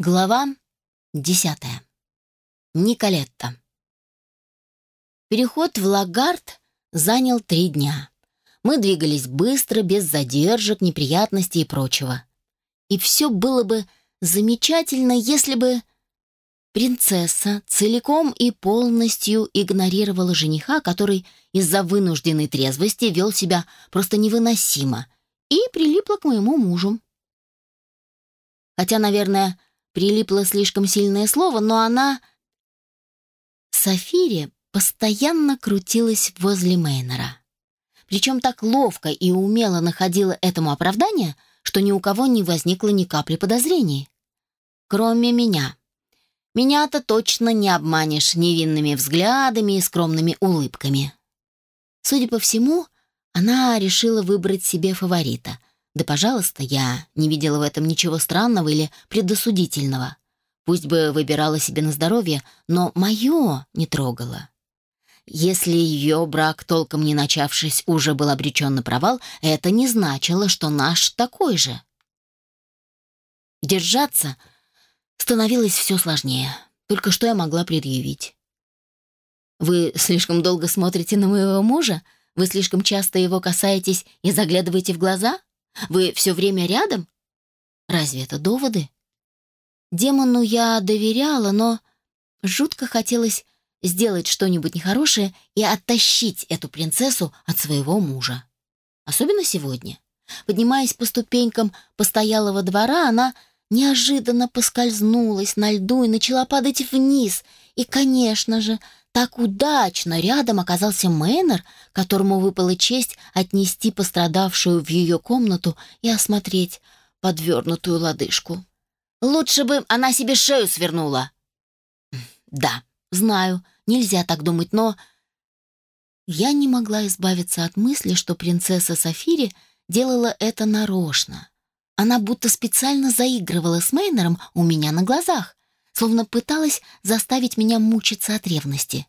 Глава десятая. Николетта. Переход в Лагард занял три дня. Мы двигались быстро, без задержек, неприятностей и прочего. И все было бы замечательно, если бы принцесса целиком и полностью игнорировала жениха, который из-за вынужденной трезвости вел себя просто невыносимо, и прилипла к моему мужу. Хотя, наверное, Прилипло слишком сильное слово, но она... Сафири постоянно крутилась возле Мейнера. Причем так ловко и умело находила этому оправдание, что ни у кого не возникло ни капли подозрений. Кроме меня. Меня-то точно не обманешь невинными взглядами и скромными улыбками. Судя по всему, она решила выбрать себе фаворита, да, пожалуйста, я не видела в этом ничего странного или предосудительного. Пусть бы выбирала себе на здоровье, но мое не трогала. Если ее брак, толком не начавшись, уже был обречен на провал, это не значило, что наш такой же. Держаться становилось все сложнее. Только что я могла предъявить? «Вы слишком долго смотрите на моего мужа? Вы слишком часто его касаетесь и заглядываете в глаза?» Вы все время рядом? Разве это доводы? Демону я доверяла, но жутко хотелось сделать что-нибудь нехорошее и оттащить эту принцессу от своего мужа. Особенно сегодня. Поднимаясь по ступенькам постоялого двора, она неожиданно поскользнулась на льду и начала падать вниз. И, конечно же, так удачно рядом оказался Мэннер, которому выпала честь отнести пострадавшую в ее комнату и осмотреть подвернутую лодыжку. «Лучше бы она себе шею свернула!» «Да, знаю, нельзя так думать, но...» Я не могла избавиться от мысли, что принцесса Сафири делала это нарочно. Она будто специально заигрывала с Мейнером у меня на глазах словно пыталась заставить меня мучиться от ревности.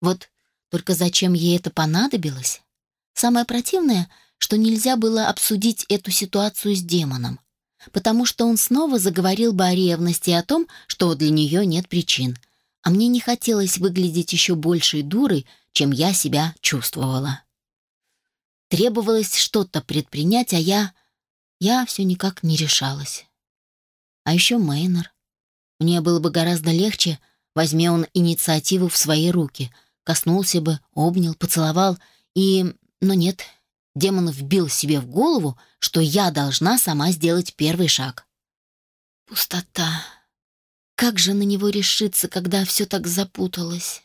Вот только зачем ей это понадобилось? Самое противное, что нельзя было обсудить эту ситуацию с демоном, потому что он снова заговорил бы о ревности и о том, что для нее нет причин, а мне не хотелось выглядеть еще большей дурой, чем я себя чувствовала. Требовалось что-то предпринять, а я... Я все никак не решалась. А еще Мейнер. Мне было бы гораздо легче, возьми он инициативу в свои руки, коснулся бы, обнял, поцеловал и... Но нет, демон вбил себе в голову, что я должна сама сделать первый шаг. Пустота. Как же на него решиться, когда все так запуталось?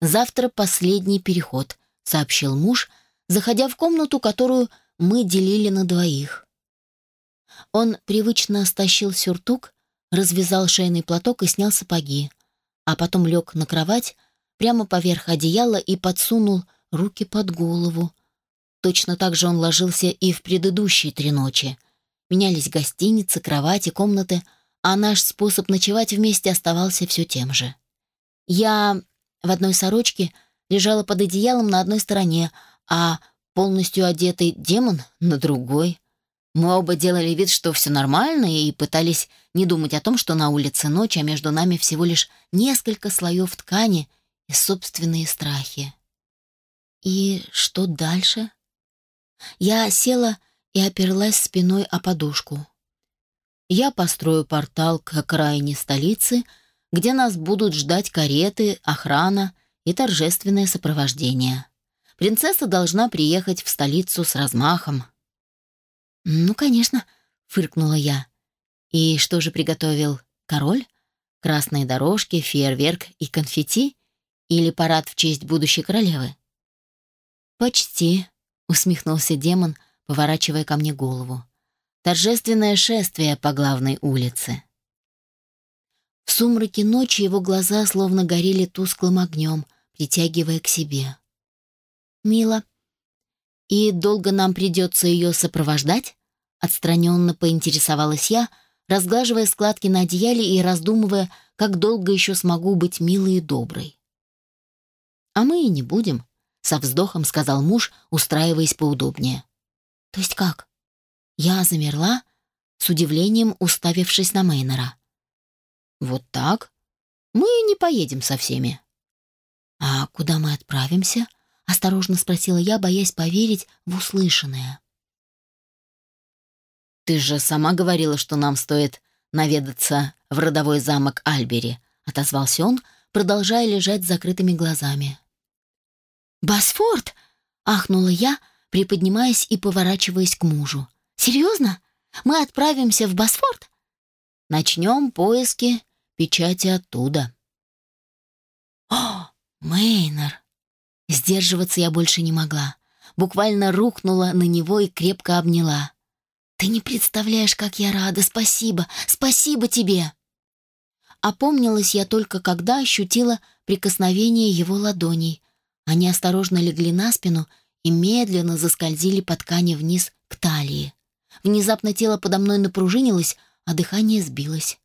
«Завтра последний переход», — сообщил муж, заходя в комнату, которую мы делили на двоих. Он привычно стащил сюртук, развязал шейный платок и снял сапоги, а потом лег на кровать прямо поверх одеяла и подсунул руки под голову. Точно так же он ложился и в предыдущие три ночи. Менялись гостиницы, кровати, комнаты, а наш способ ночевать вместе оставался все тем же. Я в одной сорочке лежала под одеялом на одной стороне, а полностью одетый демон — на другой. Мы оба делали вид, что все нормально, и пытались не думать о том, что на улице ночь, а между нами всего лишь несколько слоев ткани и собственные страхи. И что дальше? Я села и оперлась спиной о подушку. Я построю портал к окраине столицы, где нас будут ждать кареты, охрана и торжественное сопровождение. Принцесса должна приехать в столицу с размахом, «Ну, конечно», — фыркнула я. «И что же приготовил король? Красные дорожки, фейерверк и конфетти? Или парад в честь будущей королевы?» «Почти», — усмехнулся демон, поворачивая ко мне голову. «Торжественное шествие по главной улице». В сумраке ночи его глаза словно горели тусклым огнем, притягивая к себе. «Мило», «И долго нам придется ее сопровождать?» Отстраненно поинтересовалась я, разглаживая складки на одеяле и раздумывая, как долго еще смогу быть милой и доброй. «А мы и не будем», — со вздохом сказал муж, устраиваясь поудобнее. «То есть как?» Я замерла, с удивлением уставившись на Мейнера. «Вот так? Мы не поедем со всеми». «А куда мы отправимся?» — осторожно спросила я, боясь поверить в услышанное. «Ты же сама говорила, что нам стоит наведаться в родовой замок Альбери», — отозвался он, продолжая лежать с закрытыми глазами. «Босфорд!» — ахнула я, приподнимаясь и поворачиваясь к мужу. «Серьезно? Мы отправимся в Босфорд?» «Начнем поиски печати оттуда». «О, Мейнер!» Сдерживаться я больше не могла. Буквально рухнула на него и крепко обняла. «Ты не представляешь, как я рада! Спасибо! Спасибо тебе!» Опомнилась я только, когда ощутила прикосновение его ладоней. Они осторожно легли на спину и медленно заскользили по ткани вниз к талии. Внезапно тело подо мной напружинилось, а дыхание сбилось.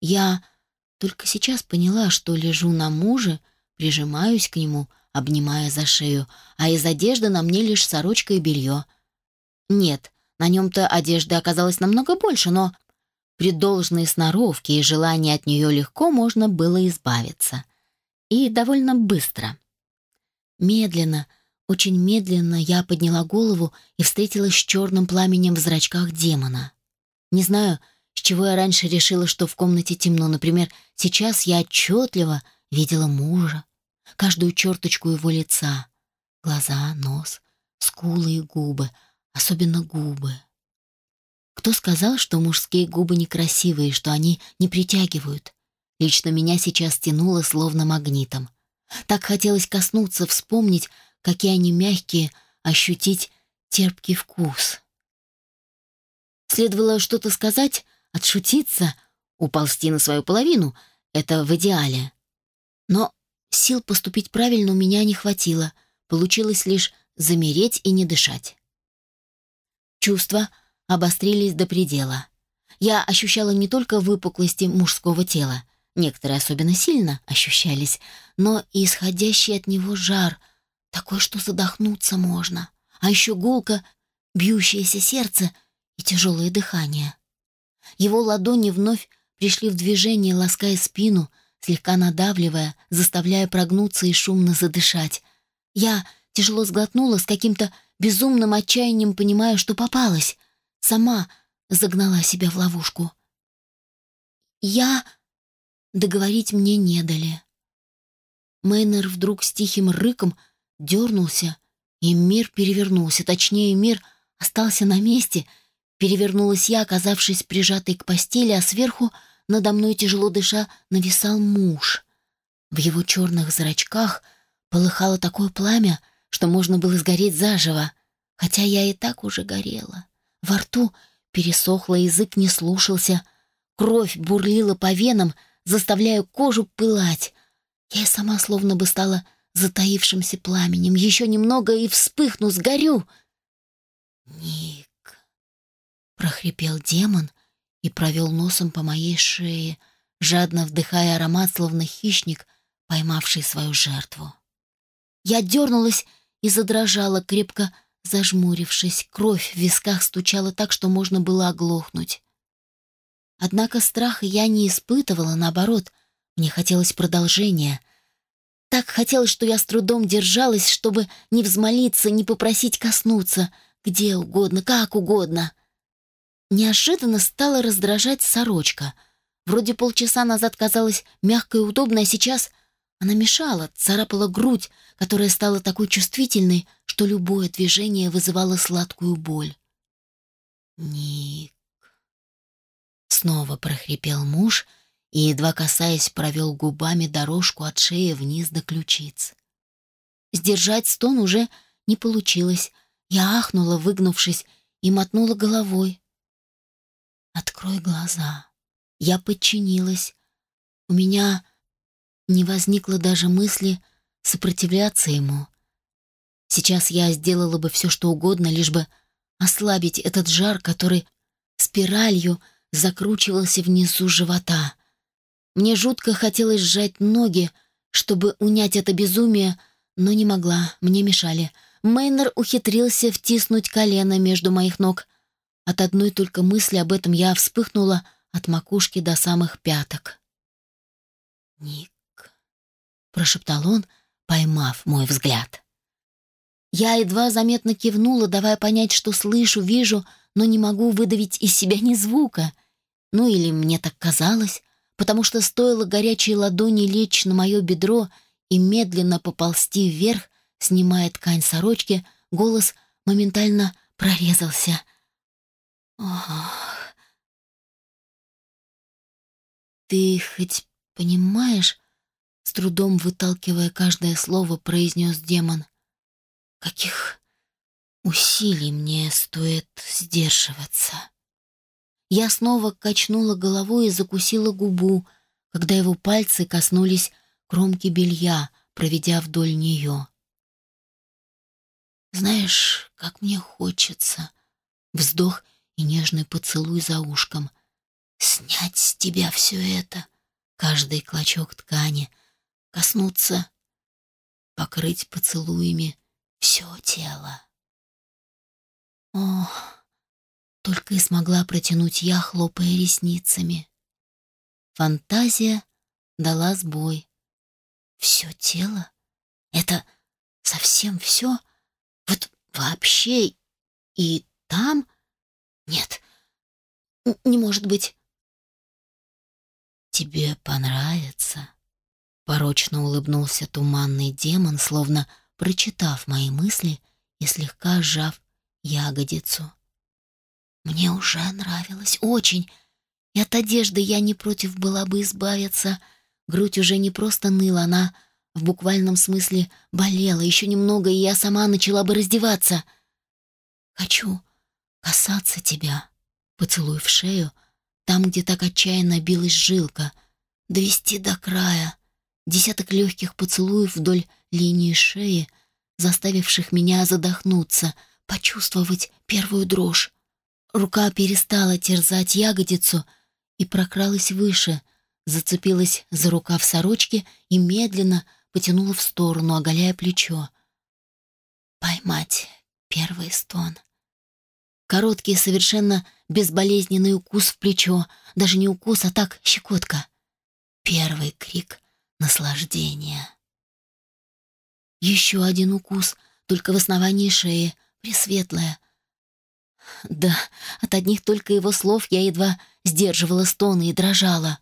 Я только сейчас поняла, что лежу на муже, прижимаюсь к нему, обнимая за шею, а из одежды на мне лишь сорочка и белье — нет, на нем-то одежды оказалось намного больше, но при должной сноровке и желании от нее легко можно было избавиться. И довольно быстро. Медленно, очень медленно я подняла голову и встретилась с черным пламенем в зрачках демона. Не знаю, с чего я раньше решила, что в комнате темно. Например, сейчас я отчетливо видела мужа, каждую черточку его лица. Глаза, нос, скулы и губы — особенно губы. Кто сказал, что мужские губы некрасивые, что они не притягивают? Лично меня сейчас тянуло словно магнитом. Так хотелось коснуться, вспомнить, какие они мягкие, ощутить терпкий вкус. Следовало что-то сказать, отшутиться, уползти на свою половину. Это в идеале. Но сил поступить правильно у меня не хватило. Получилось лишь замереть и не дышать. Чувства обострились до предела. Я ощущала не только выпуклости мужского тела, некоторые особенно сильно ощущались, но и исходящий от него жар, такой, что задохнуться можно, а еще гулко, бьющееся сердце и тяжелое дыхание. Его ладони вновь пришли в движение, лаская спину, слегка надавливая, заставляя прогнуться и шумно задышать. Я тяжело сглотнула с каким-то безумным отчаянием понимая, что попалась. Сама загнала себя в ловушку. Я... Договорить мне не дали. Мейнер вдруг с тихим рыком дернулся, и мир перевернулся. Точнее, мир остался на месте. Перевернулась я, оказавшись прижатой к постели, а сверху, надо мной тяжело дыша, нависал муж. В его черных зрачках полыхало такое пламя, что можно было сгореть заживо, хотя я и так уже горела. Во рту пересохло, язык не слушался, кровь бурлила по венам, заставляя кожу пылать. Я сама словно бы стала затаившимся пламенем. Еще немного и вспыхну, сгорю. «Ник!» — прохрипел демон и провел носом по моей шее, жадно вдыхая аромат, словно хищник, поймавший свою жертву. Я дернулась и задрожала, крепко зажмурившись. Кровь в висках стучала так, что можно было оглохнуть. Однако страха я не испытывала, наоборот, мне хотелось продолжения. Так хотелось, что я с трудом держалась, чтобы не взмолиться, не попросить коснуться, где угодно, как угодно. Неожиданно стала раздражать сорочка. Вроде полчаса назад казалась мягкой и удобной, а сейчас она мешала, царапала грудь, которая стала такой чувствительной, что любое движение вызывало сладкую боль. «Ник...» Снова прохрипел муж и, едва касаясь, провел губами дорожку от шеи вниз до ключиц. Сдержать стон уже не получилось. Я ахнула, выгнувшись, и мотнула головой. «Открой глаза». Я подчинилась. У меня не возникло даже мысли сопротивляться ему. Сейчас я сделала бы все, что угодно, лишь бы ослабить этот жар, который спиралью закручивался внизу живота. Мне жутко хотелось сжать ноги, чтобы унять это безумие, но не могла, мне мешали. Мейнер ухитрился втиснуть колено между моих ног, От одной только мысли об этом я вспыхнула от макушки до самых пяток. «Ник», — прошептал он, поймав мой взгляд. Я едва заметно кивнула, давая понять, что слышу, вижу, но не могу выдавить из себя ни звука. Ну или мне так казалось, потому что стоило горячей ладони лечь на мое бедро и медленно поползти вверх, снимая ткань сорочки, голос моментально прорезался. «Ох...» «Ты хоть понимаешь?» С трудом выталкивая каждое слово, произнес демон. «Каких усилий мне стоит сдерживаться?» Я снова качнула головой и закусила губу, когда его пальцы коснулись кромки белья, проведя вдоль нее. Знаешь, как мне хочется. Вздох и нежный поцелуй за ушком. Снять с тебя все это, каждый клочок ткани, коснуться, покрыть поцелуями все тело. Ох, только и смогла протянуть я, хлопая ресницами. Фантазия дала сбой. Все тело? Это совсем все? Вот вообще и там? Нет, не может быть. Тебе понравится? Порочно улыбнулся туманный демон, словно прочитав мои мысли и слегка сжав ягодицу. Мне уже нравилось, очень. И от одежды я не против была бы избавиться. Грудь уже не просто ныла, она в буквальном смысле болела. Еще немного, и я сама начала бы раздеваться. Хочу касаться тебя. Поцелуй в шею, там, где так отчаянно билась жилка. Довести до края. Десяток легких поцелуев вдоль линии шеи, заставивших меня задохнуться, почувствовать первую дрожь. Рука перестала терзать ягодицу и прокралась выше, зацепилась за рукав сорочки и медленно потянула в сторону, оголяя плечо. Поймать первый стон. Короткий, совершенно безболезненный укус в плечо. Даже не укус, а так щекотка. Первый крик наслаждения. Еще один укус, только в основании шеи, пресветлая, да, от одних только его слов я едва сдерживала стоны и дрожала.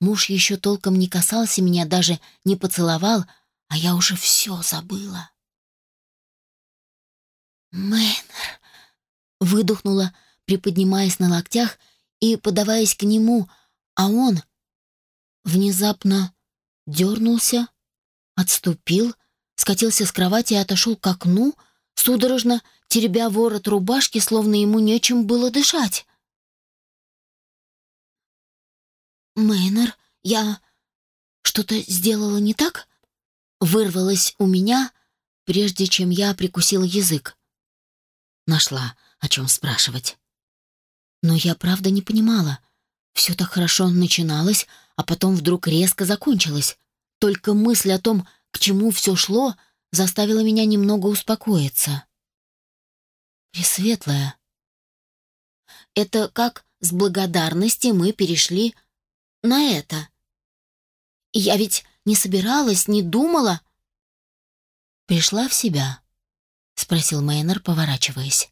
Муж еще толком не касался меня, даже не поцеловал, а я уже все забыла. «Мейнер!» — выдохнула, приподнимаясь на локтях и подаваясь к нему, а он внезапно дернулся, отступил, скатился с кровати и отошел к окну, судорожно теребя ворот рубашки, словно ему нечем было дышать. «Мейнер, я что-то сделала не так?» Вырвалось у меня, прежде чем я прикусила язык. Нашла, о чем спрашивать. Но я правда не понимала. Все так хорошо начиналось, а потом вдруг резко закончилось. Только мысль о том, к чему все шло, заставила меня немного успокоиться. Пресветлая. Это как с благодарности мы перешли на это. Я ведь не собиралась, не думала. Пришла в себя, спросил Мейнер, поворачиваясь.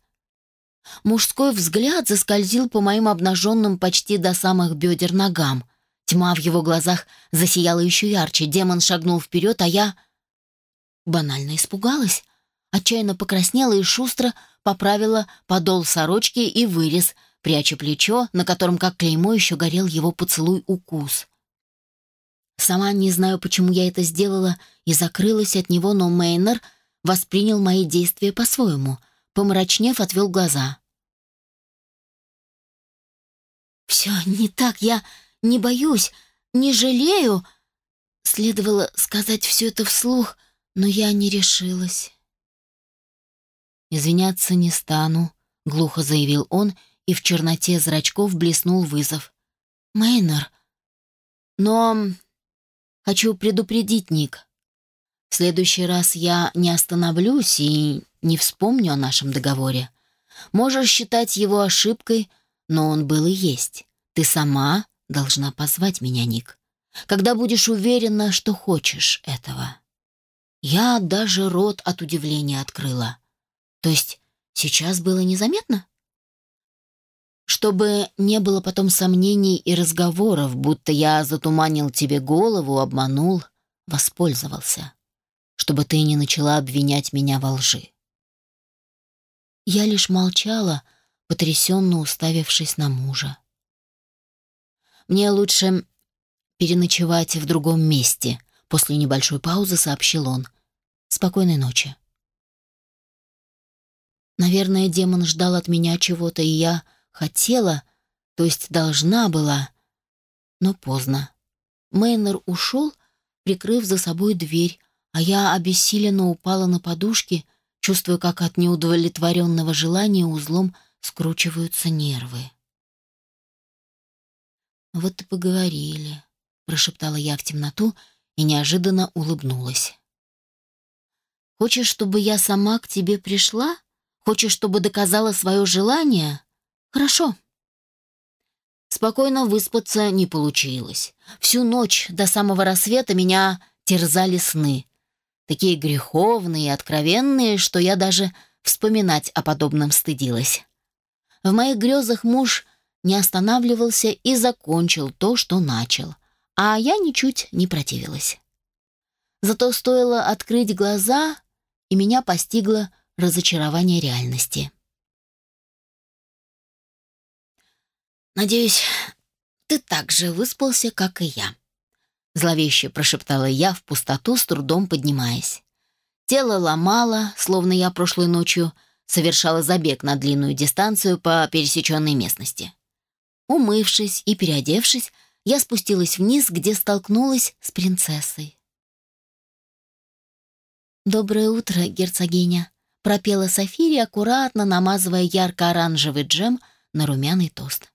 Мужской взгляд заскользил по моим обнаженным почти до самых бедер ногам. Тьма в его глазах засияла еще ярче. Демон шагнул вперед, а я банально испугалась, отчаянно покраснела и шустро поправила подол сорочки и вырез, пряча плечо, на котором как клеймо еще горел его поцелуй-укус. Сама не знаю, почему я это сделала и закрылась от него, но Мейнер воспринял мои действия по-своему, помрачнев, отвел глаза. «Все не так, я не боюсь, не жалею», Следовало сказать все это вслух, но я не решилась. «Извиняться не стану», — глухо заявил он, и в черноте зрачков блеснул вызов. «Мейнер, но хочу предупредить, Ник. В следующий раз я не остановлюсь и не вспомню о нашем договоре. Можешь считать его ошибкой, но он был и есть. Ты сама должна позвать меня, Ник, когда будешь уверена, что хочешь этого. Я даже рот от удивления открыла. То есть сейчас было незаметно? Чтобы не было потом сомнений и разговоров, будто я затуманил тебе голову, обманул, воспользовался. Чтобы ты не начала обвинять меня во лжи. Я лишь молчала, потрясенно уставившись на мужа. «Мне лучше переночевать в другом месте», — после небольшой паузы сообщил он. «Спокойной ночи». Наверное, демон ждал от меня чего-то, и я хотела, то есть должна была, но поздно. Мейнер ушел, прикрыв за собой дверь, а я обессиленно упала на подушки, чувствуя, как от неудовлетворенного желания узлом скручиваются нервы. «Вот и поговорили», — прошептала я в темноту и неожиданно улыбнулась. «Хочешь, чтобы я сама к тебе пришла? Хочешь, чтобы доказала свое желание? Хорошо». Спокойно выспаться не получилось. Всю ночь до самого рассвета меня терзали сны. Такие греховные и откровенные, что я даже вспоминать о подобном стыдилась. В моих грезах муж не останавливался и закончил то, что начал, а я ничуть не противилась. Зато стоило открыть глаза, и меня постигло разочарование реальности. «Надеюсь, ты так же выспался, как и я», — зловеще прошептала я в пустоту, с трудом поднимаясь. Тело ломало, словно я прошлой ночью — совершала забег на длинную дистанцию по пересеченной местности. Умывшись и переодевшись, я спустилась вниз, где столкнулась с принцессой. «Доброе утро, герцогиня», — пропела Софири, аккуратно намазывая ярко-оранжевый джем на румяный тост.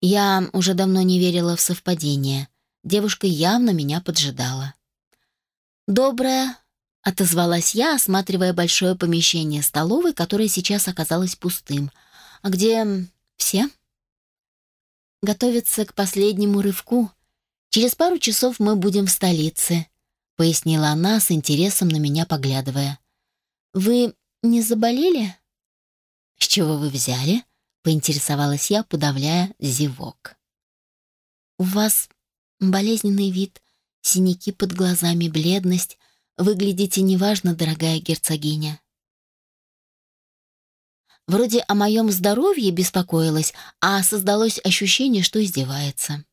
Я уже давно не верила в совпадение. Девушка явно меня поджидала. «Доброе, Отозвалась я, осматривая большое помещение столовой, которое сейчас оказалось пустым. А где все? Готовятся к последнему рывку. Через пару часов мы будем в столице, пояснила она с интересом на меня поглядывая. Вы не заболели? С чего вы взяли? поинтересовалась я, подавляя зевок. У вас болезненный вид, синяки под глазами, бледность, Выглядите неважно, дорогая герцогиня. Вроде о моем здоровье беспокоилась, а создалось ощущение, что издевается.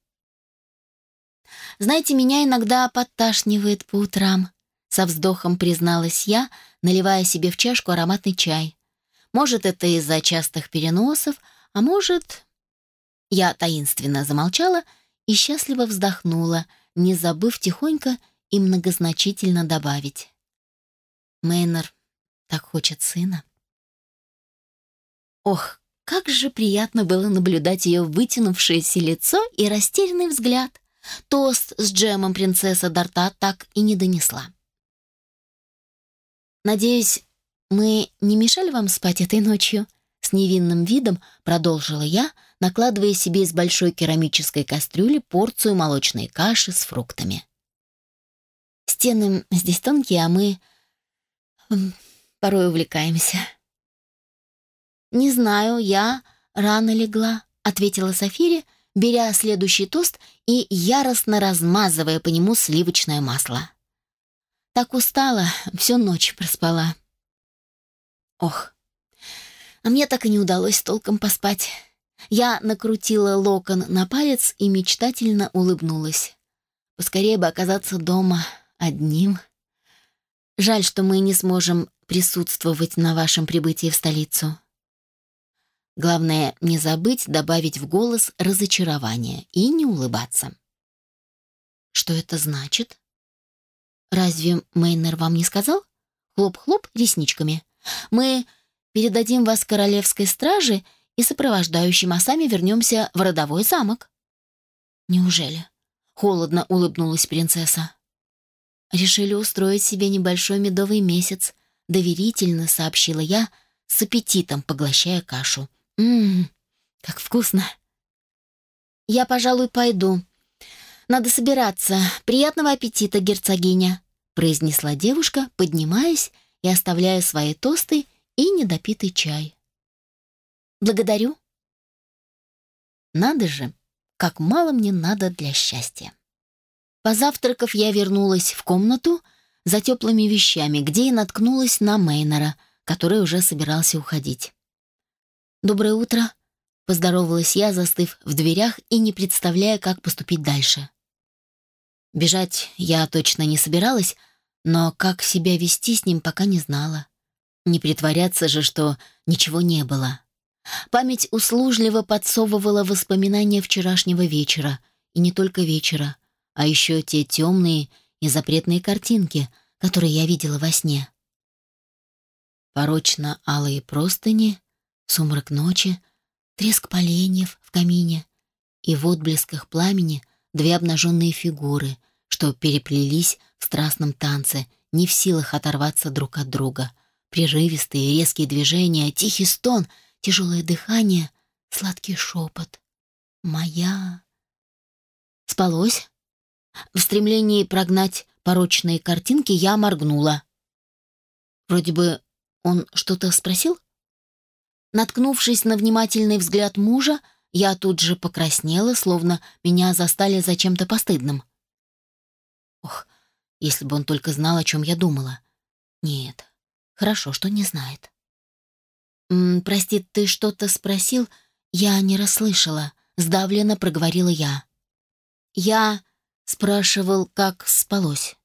«Знаете, меня иногда подташнивает по утрам», — со вздохом призналась я, наливая себе в чашку ароматный чай. «Может, это из-за частых переносов, а может...» Я таинственно замолчала и счастливо вздохнула, не забыв тихонько и многозначительно добавить. Мейнер так хочет сына. Ох, как же приятно было наблюдать ее вытянувшееся лицо и растерянный взгляд. Тост с джемом принцесса Дарта так и не донесла. «Надеюсь, мы не мешали вам спать этой ночью?» С невинным видом продолжила я, накладывая себе из большой керамической кастрюли порцию молочной каши с фруктами. Стены здесь тонкие, а мы порой увлекаемся. «Не знаю, я рано легла», — ответила Софири, беря следующий тост и яростно размазывая по нему сливочное масло. Так устала, всю ночь проспала. Ох, а мне так и не удалось толком поспать. Я накрутила локон на палец и мечтательно улыбнулась. Поскорее бы оказаться дома, одним. Жаль, что мы не сможем присутствовать на вашем прибытии в столицу. Главное, не забыть добавить в голос разочарование и не улыбаться. Что это значит? Разве Мейнер вам не сказал? Хлоп-хлоп ресничками. Мы передадим вас королевской страже и сопровождающим, а сами вернемся в родовой замок. Неужели? Холодно улыбнулась принцесса. Решили устроить себе небольшой медовый месяц, доверительно сообщила я, с аппетитом поглощая кашу. Ммм, как вкусно. Я, пожалуй, пойду. Надо собираться. Приятного аппетита, герцогиня, произнесла девушка, поднимаясь и оставляя свои тосты и недопитый чай. Благодарю. Надо же, как мало мне надо для счастья. Позавтракав, я вернулась в комнату за теплыми вещами, где и наткнулась на Мейнера, который уже собирался уходить. «Доброе утро», — поздоровалась я, застыв в дверях и не представляя, как поступить дальше. Бежать я точно не собиралась, но как себя вести с ним пока не знала. Не притворяться же, что ничего не было. Память услужливо подсовывала воспоминания вчерашнего вечера, и не только вечера, а еще те темные и запретные картинки, которые я видела во сне. Порочно-алые простыни, сумрак ночи, треск поленьев в камине и в отблесках пламени две обнаженные фигуры, что переплелись в страстном танце, не в силах оторваться друг от друга. Прерывистые резкие движения, тихий стон, тяжелое дыхание, сладкий шепот. «Моя...» Спалось? В стремлении прогнать порочные картинки я моргнула. Вроде бы он что-то спросил? Наткнувшись на внимательный взгляд мужа, я тут же покраснела, словно меня застали за чем-то постыдным. Ох, если бы он только знал, о чем я думала. Нет, хорошо, что не знает. «М -м, «Прости, ты что-то спросил?» Я не расслышала. Сдавленно проговорила я. «Я...» Спрашивал, как спалось.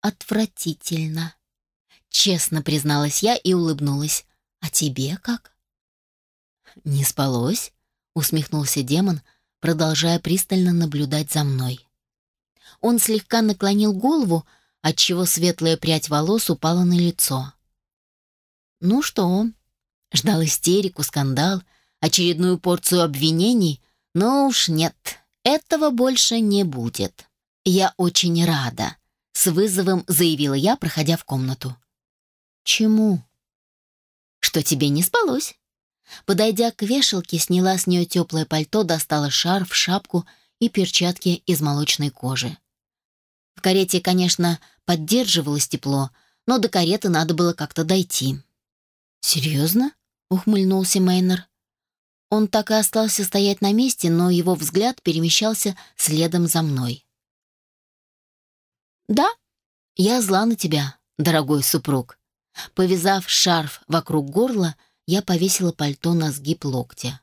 «Отвратительно», — честно призналась я и улыбнулась. «А тебе как?» «Не спалось?» — усмехнулся демон, продолжая пристально наблюдать за мной. Он слегка наклонил голову, отчего светлая прядь волос упала на лицо. «Ну что?» Ждал истерику, скандал, очередную порцию обвинений, но уж нет, этого больше не будет. Я очень рада, с вызовом заявила я, проходя в комнату. Чему? Что тебе не спалось? Подойдя к вешалке, сняла с нее теплое пальто, достала шарф, шапку и перчатки из молочной кожи. В карете, конечно, поддерживалось тепло, но до кареты надо было как-то дойти. «Серьезно?» — ухмыльнулся Мейнер. Он так и остался стоять на месте, но его взгляд перемещался следом за мной. «Да, я зла на тебя, дорогой супруг». Повязав шарф вокруг горла, я повесила пальто на сгиб локтя.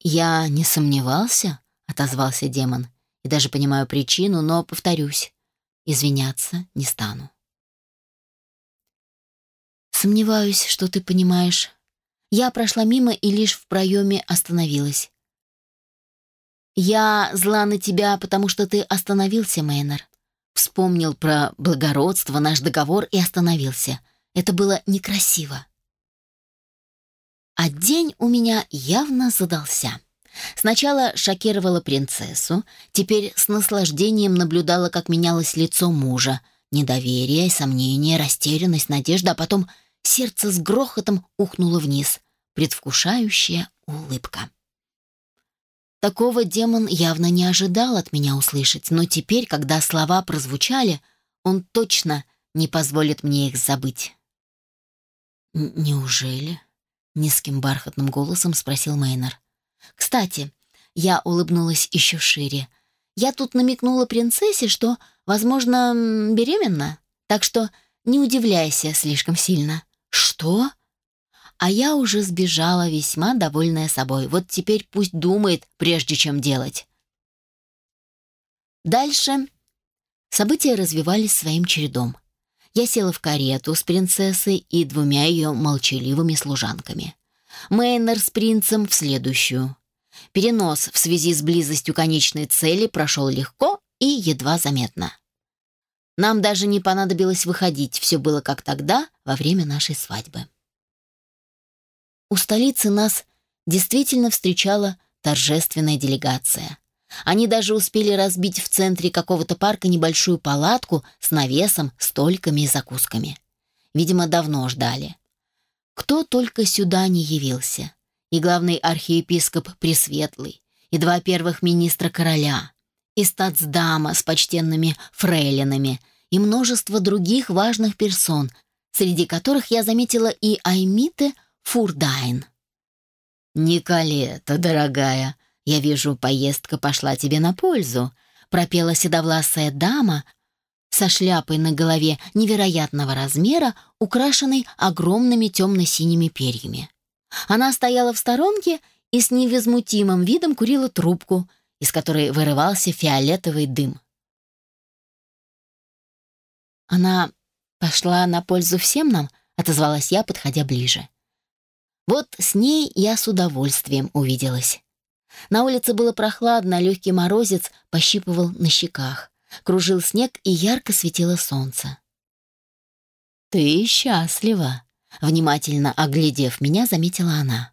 «Я не сомневался», — отозвался демон, «и даже понимаю причину, но, повторюсь, извиняться не стану». «Сомневаюсь, что ты понимаешь я прошла мимо и лишь в проеме остановилась. «Я зла на тебя, потому что ты остановился, Мейнер». Вспомнил про благородство, наш договор и остановился. Это было некрасиво. А день у меня явно задался. Сначала шокировала принцессу, теперь с наслаждением наблюдала, как менялось лицо мужа. Недоверие, сомнение, растерянность, надежда, а потом сердце с грохотом ухнуло вниз предвкушающая улыбка. Такого демон явно не ожидал от меня услышать, но теперь, когда слова прозвучали, он точно не позволит мне их забыть. «Неужели?» — низким бархатным голосом спросил Мейнер. «Кстати, я улыбнулась еще шире. Я тут намекнула принцессе, что, возможно, беременна, так что не удивляйся слишком сильно». «Что?» А я уже сбежала, весьма довольная собой. Вот теперь пусть думает, прежде чем делать. Дальше события развивались своим чередом. Я села в карету с принцессой и двумя ее молчаливыми служанками. Мейнер с принцем в следующую. Перенос в связи с близостью конечной цели прошел легко и едва заметно. Нам даже не понадобилось выходить, все было как тогда, во время нашей свадьбы. У столицы нас действительно встречала торжественная делегация. Они даже успели разбить в центре какого-то парка небольшую палатку с навесом, столиками и закусками. Видимо, давно ждали. Кто только сюда не явился. И главный архиепископ Пресветлый, и два первых министра короля, и статсдама с почтенными фрейлинами, и множество других важных персон, среди которых я заметила и Аймите Фурдайн. «Николета, дорогая, я вижу, поездка пошла тебе на пользу», пропела седовласая дама со шляпой на голове невероятного размера, украшенной огромными темно-синими перьями. Она стояла в сторонке и с невозмутимым видом курила трубку, из которой вырывался фиолетовый дым. «Она пошла на пользу всем нам», — отозвалась я, подходя ближе. Вот с ней я с удовольствием увиделась. На улице было прохладно, легкий морозец пощипывал на щеках. Кружил снег и ярко светило солнце. «Ты счастлива», — внимательно оглядев меня, заметила она.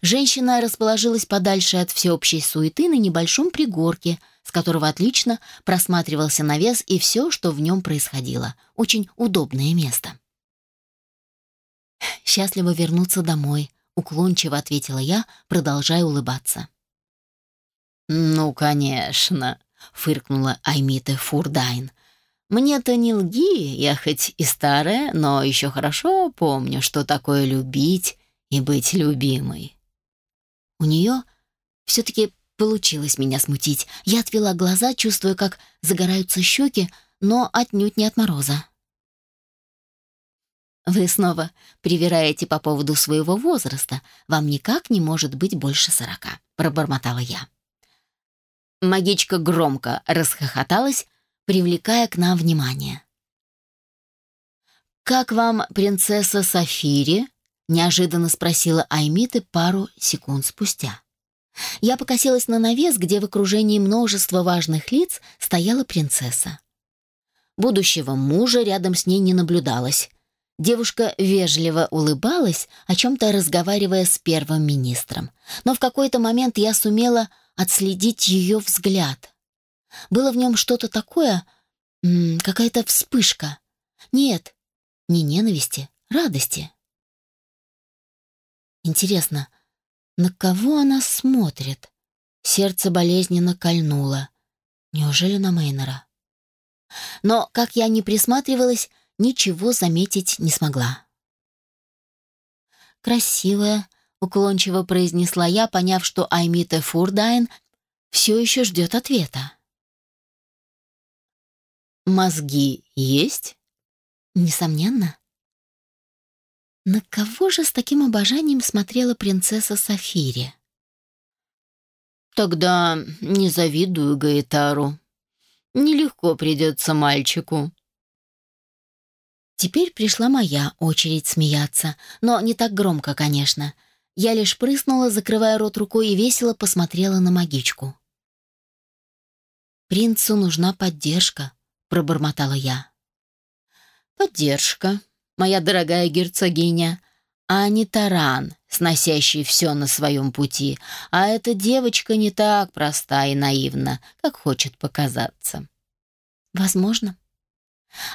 Женщина расположилась подальше от всеобщей суеты на небольшом пригорке, с которого отлично просматривался навес и все, что в нем происходило. Очень удобное место. «Счастливо вернуться домой», — уклончиво ответила я, продолжая улыбаться. «Ну, конечно», — фыркнула Аймита Фурдайн. «Мне-то не лги, я хоть и старая, но еще хорошо помню, что такое любить и быть любимой». У нее все-таки получилось меня смутить. Я отвела глаза, чувствуя, как загораются щеки, но отнюдь не от мороза. «Вы снова привираете по поводу своего возраста. Вам никак не может быть больше сорока», — пробормотала я. Магичка громко расхохоталась, привлекая к нам внимание. «Как вам принцесса Сафири?» — неожиданно спросила Аймиты пару секунд спустя. Я покосилась на навес, где в окружении множества важных лиц стояла принцесса. Будущего мужа рядом с ней не наблюдалось, Девушка вежливо улыбалась, о чем-то разговаривая с первым министром. Но в какой-то момент я сумела отследить ее взгляд. Было в нем что-то такое, какая-то вспышка. Нет, не ненависти, радости. Интересно, на кого она смотрит? Сердце болезненно кольнуло. Неужели на Мейнера? Но, как я не присматривалась, ничего заметить не смогла. «Красивая», — уклончиво произнесла я, поняв, что Аймита Фурдайн все еще ждет ответа. «Мозги есть?» «Несомненно». На кого же с таким обожанием смотрела принцесса Сафири? «Тогда не завидую Гаэтару. Нелегко придется мальчику», Теперь пришла моя очередь смеяться, но не так громко, конечно. Я лишь прыснула, закрывая рот рукой и весело посмотрела на магичку. «Принцу нужна поддержка», — пробормотала я. «Поддержка, моя дорогая герцогиня, а не таран, сносящий все на своем пути, а эта девочка не так проста и наивна, как хочет показаться». «Возможно»,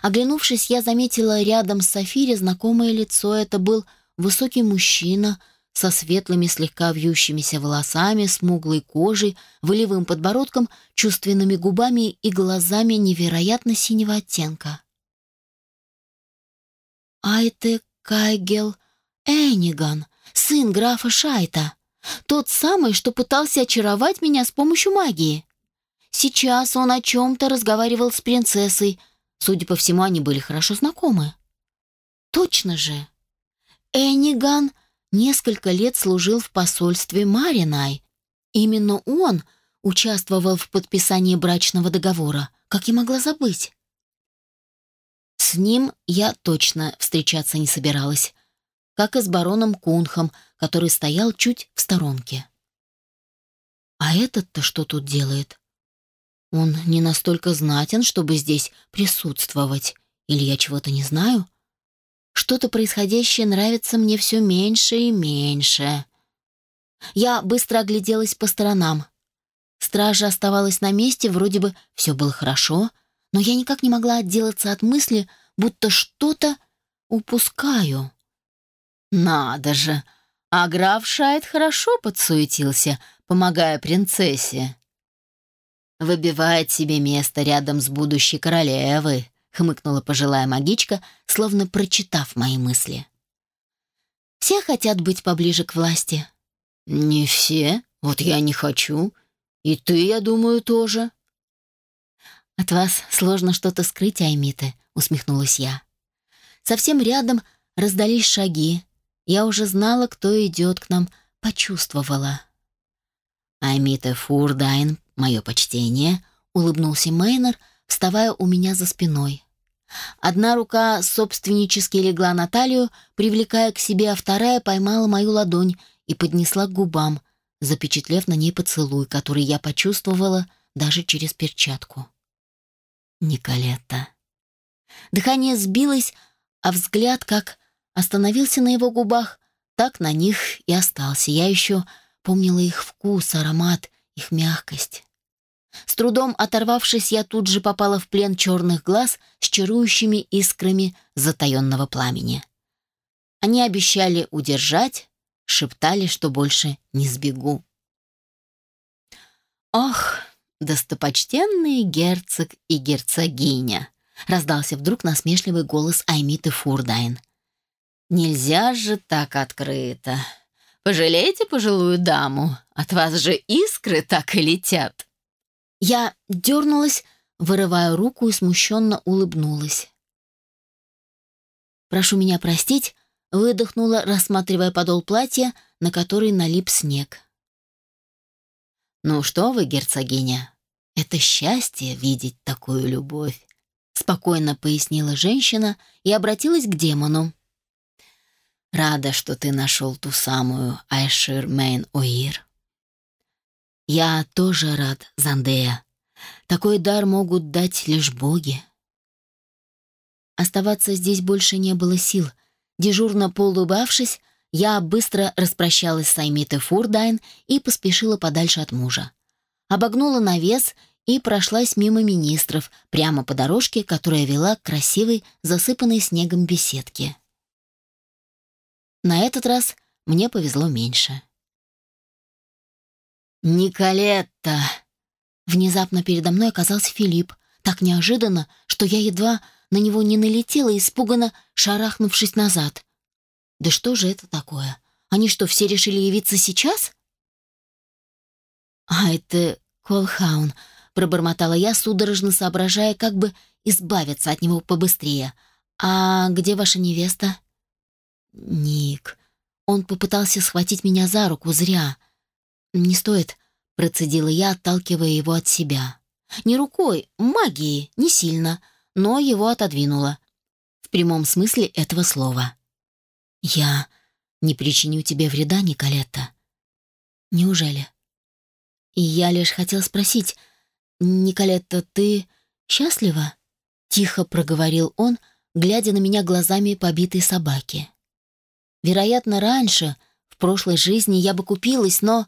Оглянувшись, я заметила рядом с Сафири знакомое лицо. Это был высокий мужчина со светлыми слегка вьющимися волосами, смуглой кожей, волевым подбородком, чувственными губами и глазами невероятно синего оттенка. Айте Кайгел Эниган, сын графа Шайта. Тот самый, что пытался очаровать меня с помощью магии. Сейчас он о чем-то разговаривал с принцессой — Судя по всему, они были хорошо знакомы. Точно же. Эниган несколько лет служил в посольстве Маринай. Именно он участвовал в подписании брачного договора. Как я могла забыть? С ним я точно встречаться не собиралась, как и с бароном Кунхом, который стоял чуть в сторонке. А этот-то что тут делает? Он не настолько знатен, чтобы здесь присутствовать. Или я чего-то не знаю? Что-то происходящее нравится мне все меньше и меньше. Я быстро огляделась по сторонам. Стража оставалась на месте, вроде бы все было хорошо, но я никак не могла отделаться от мысли, будто что-то упускаю. Надо же! А граф Шайт хорошо подсуетился, помогая принцессе. «Выбивает себе место рядом с будущей королевой», — хмыкнула пожилая магичка, словно прочитав мои мысли. «Все хотят быть поближе к власти». «Не все. Вот я не хочу. И ты, я думаю, тоже». «От вас сложно что-то скрыть, Аймиты», — усмехнулась я. Совсем рядом раздались шаги. Я уже знала, кто идет к нам, почувствовала. «Аймита Фурдайн, мое почтение», — улыбнулся Мейнер, вставая у меня за спиной. Одна рука собственнически легла на талию, привлекая к себе, а вторая поймала мою ладонь и поднесла к губам, запечатлев на ней поцелуй, который я почувствовала даже через перчатку. Николетта. Дыхание сбилось, а взгляд как остановился на его губах, так на них и остался. Я еще помнила их вкус, аромат, их мягкость. С трудом оторвавшись, я тут же попала в плен черных глаз с чарующими искрами затаенного пламени. Они обещали удержать, шептали, что больше не сбегу. «Ох, достопочтенный герцог и герцогиня!» — раздался вдруг насмешливый голос Аймиты Фурдайн. «Нельзя же так открыто. Пожалейте пожилую даму, от вас же искры так и летят». Я дернулась, вырывая руку и смущенно улыбнулась. «Прошу меня простить», — выдохнула, рассматривая подол платья, на который налип снег. «Ну что вы, герцогиня, это счастье видеть такую любовь», — спокойно пояснила женщина и обратилась к демону. «Рада, что ты нашел ту самую Айшир Мейн Оир. Я тоже рад, Зандея. Такой дар могут дать лишь боги». Оставаться здесь больше не было сил. Дежурно поулыбавшись, я быстро распрощалась с Аймитой Фурдайн и поспешила подальше от мужа. Обогнула навес и прошлась мимо министров, прямо по дорожке, которая вела к красивой, засыпанной снегом беседке. На этот раз мне повезло меньше. «Николетта!» Внезапно передо мной оказался Филипп, так неожиданно, что я едва на него не налетела, испуганно шарахнувшись назад. Да что же это такое? Они что, все решили явиться сейчас? А это Колхаун, пробормотала я, судорожно соображая, как бы избавиться от него побыстрее. А где ваша невеста? Ник. Он попытался схватить меня за руку зря. Не стоит, процедила я, отталкивая его от себя. Не рукой, магией, не сильно, но его отодвинула. В прямом смысле этого слова. «Я не причиню тебе вреда, Николетта?» «Неужели?» И я лишь хотел спросить, «Николетта, ты счастлива?» Тихо проговорил он, глядя на меня глазами побитой собаки. Вероятно, раньше, в прошлой жизни, я бы купилась, но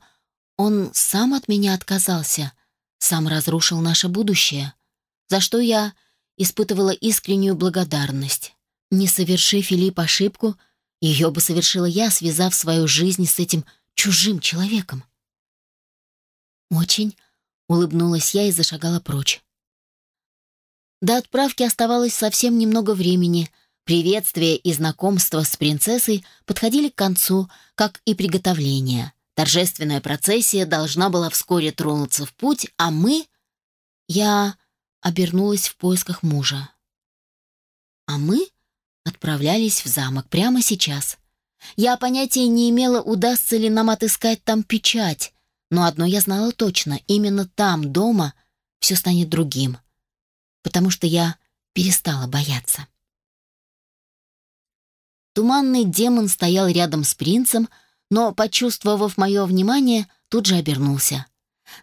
он сам от меня отказался, сам разрушил наше будущее, за что я испытывала искреннюю благодарность. Не соверши Филипп ошибку — ее бы совершила я, связав свою жизнь с этим чужим человеком. «Очень», — улыбнулась я и зашагала прочь. До отправки оставалось совсем немного времени. Приветствие и знакомство с принцессой подходили к концу, как и приготовление. Торжественная процессия должна была вскоре тронуться в путь, а мы... Я обернулась в поисках мужа. А мы отправлялись в замок прямо сейчас. Я понятия не имела, удастся ли нам отыскать там печать, но одно я знала точно, именно там, дома, все станет другим, потому что я перестала бояться. Туманный демон стоял рядом с принцем, но, почувствовав мое внимание, тут же обернулся.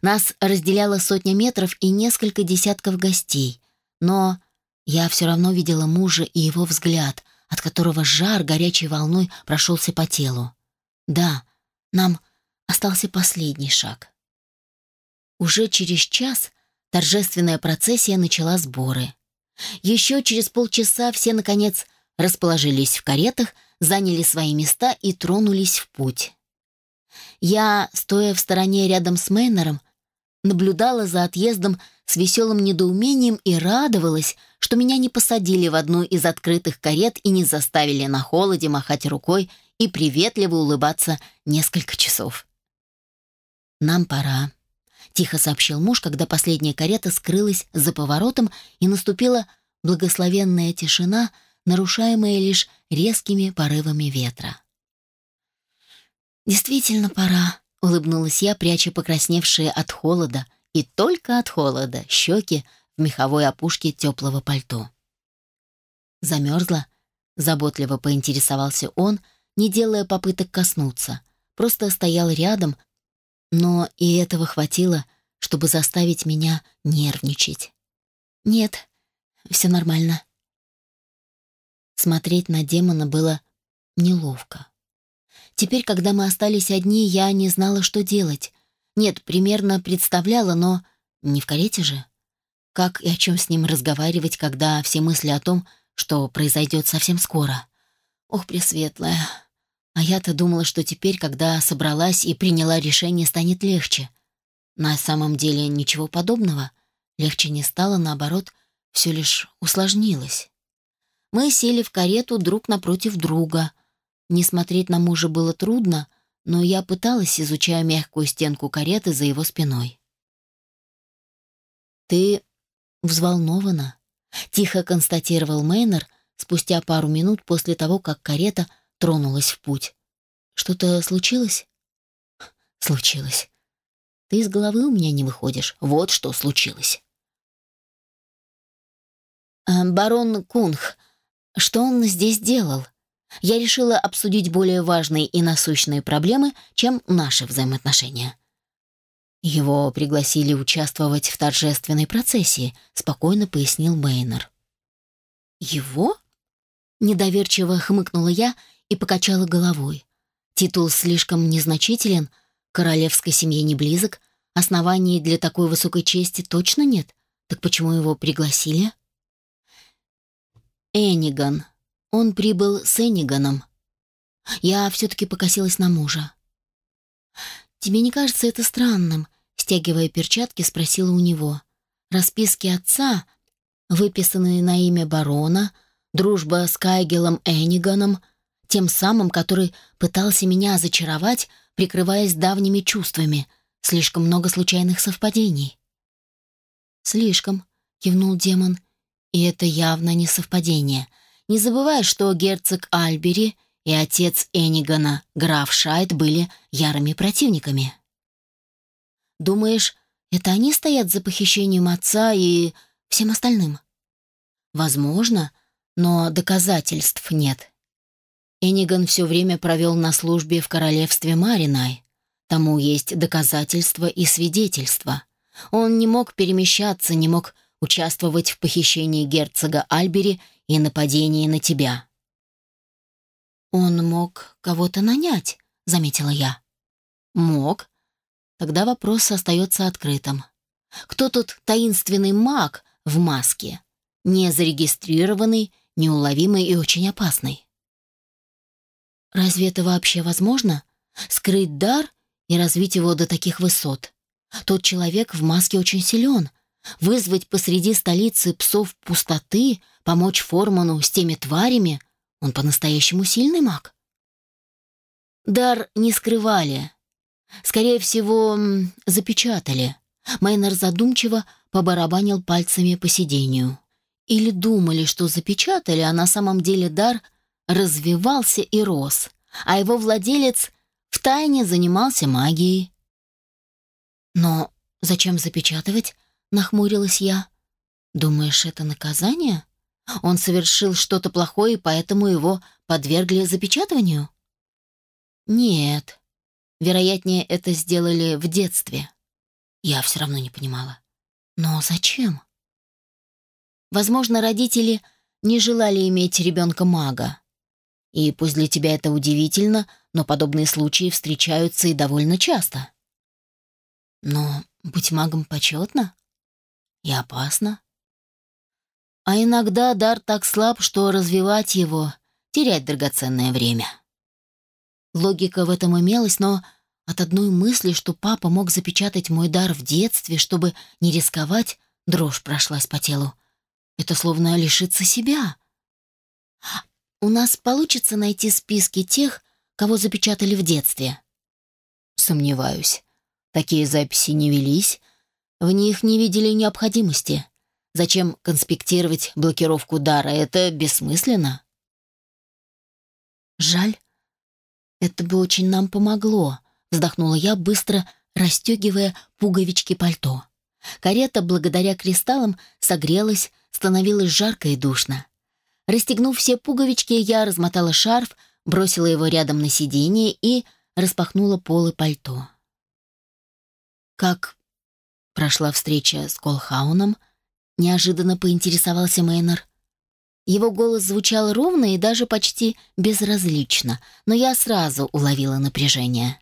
Нас разделяло сотня метров и несколько десятков гостей, но я все равно видела мужа и его взгляд, от которого жар горячей волной прошелся по телу. Да, нам остался последний шаг. Уже через час торжественная процессия начала сборы. Еще через полчаса все, наконец, расположились в каретах, заняли свои места и тронулись в путь. Я, стоя в стороне рядом с Мейнером, наблюдала за отъездом с веселым недоумением и радовалась, что меня не посадили в одну из открытых карет и не заставили на холоде махать рукой и приветливо улыбаться несколько часов. «Нам пора», — тихо сообщил муж, когда последняя карета скрылась за поворотом и наступила благословенная тишина, нарушаемая лишь резкими порывами ветра. «Действительно пора», — улыбнулась я, пряча покрасневшие от холода и только от холода щеки в меховой опушке теплого пальто. Замерзла? Заботливо поинтересовался он, не делая попыток коснуться. Просто стоял рядом, но и этого хватило, чтобы заставить меня нервничать. «Нет, все нормально». Смотреть на демона было неловко. Теперь, когда мы остались одни, я не знала, что делать. Нет, примерно представляла, но не в карете же. Как и о чем с ним разговаривать, когда все мысли о том, что произойдет совсем скоро? Ох, Пресветлая. А я-то думала, что теперь, когда собралась и приняла решение, станет легче. На самом деле ничего подобного. Легче не стало, наоборот, все лишь усложнилось. Мы сели в карету друг напротив друга — не смотреть на мужа было трудно, но я пыталась, изучая мягкую стенку кареты за его спиной. «Ты взволнована», — тихо констатировал Мейнер спустя пару минут после того, как карета тронулась в путь. «Что-то случилось?» «Случилось. Ты из головы у меня не выходишь. Вот что случилось». «Э, «Барон Кунх, что он здесь делал?» я решила обсудить более важные и насущные проблемы, чем наши взаимоотношения. Его пригласили участвовать в торжественной процессии, спокойно пояснил Бейнер. Его? Недоверчиво хмыкнула я и покачала головой. Титул слишком незначителен, королевской семье не близок, оснований для такой высокой чести точно нет. Так почему его пригласили? Эниган, он прибыл с Энниганом. Я все-таки покосилась на мужа. «Тебе не кажется это странным?» Стягивая перчатки, спросила у него. «Расписки отца, выписанные на имя барона, дружба с Кайгелом Энниганом, тем самым, который пытался меня зачаровать, прикрываясь давними чувствами. Слишком много случайных совпадений». «Слишком», — кивнул демон. «И это явно не совпадение не забывай, что герцог Альбери и отец Энигана, граф Шайт, были ярыми противниками. Думаешь, это они стоят за похищением отца и всем остальным? Возможно, но доказательств нет. Эниган все время провел на службе в королевстве Маринай. Тому есть доказательства и свидетельства. Он не мог перемещаться, не мог участвовать в похищении герцога Альбери и нападении на тебя». «Он мог кого-то нанять», — заметила я. «Мог. Тогда вопрос остается открытым. Кто тот таинственный маг в маске? Не зарегистрированный, неуловимый и очень опасный?» «Разве это вообще возможно? Скрыть дар и развить его до таких высот? Тот человек в маске очень силен. Вызвать посреди столицы псов пустоты помочь Форману с теми тварями, он по-настоящему сильный маг. Дар не скрывали. Скорее всего, запечатали. Майнер задумчиво побарабанил пальцами по сиденью. Или думали, что запечатали, а на самом деле дар развивался и рос, а его владелец втайне занимался магией. «Но зачем запечатывать?» — нахмурилась я. «Думаешь, это наказание?» Он совершил что-то плохое, и поэтому его подвергли запечатыванию? Нет. Вероятнее, это сделали в детстве. Я все равно не понимала. Но зачем? Возможно, родители не желали иметь ребенка-мага. И пусть для тебя это удивительно, но подобные случаи встречаются и довольно часто. Но быть магом почетно и опасно. А иногда дар так слаб, что развивать его терять драгоценное время. Логика в этом имелась, но от одной мысли, что папа мог запечатать мой дар в детстве, чтобы не рисковать, дрожь прошлась по телу. Это словно лишиться себя. У нас получится найти списки тех, кого запечатали в детстве. Сомневаюсь. Такие записи не велись, в них не видели необходимости. Зачем конспектировать блокировку дара? Это бессмысленно. Жаль. Это бы очень нам помогло, вздохнула я, быстро расстегивая пуговички пальто. Карета, благодаря кристаллам, согрелась, становилось жарко и душно. Расстегнув все пуговички, я размотала шарф, бросила его рядом на сиденье и распахнула полы пальто. Как прошла встреча с Колхауном, неожиданно поинтересовался Мейнер. Его голос звучал ровно и даже почти безразлично, но я сразу уловила напряжение.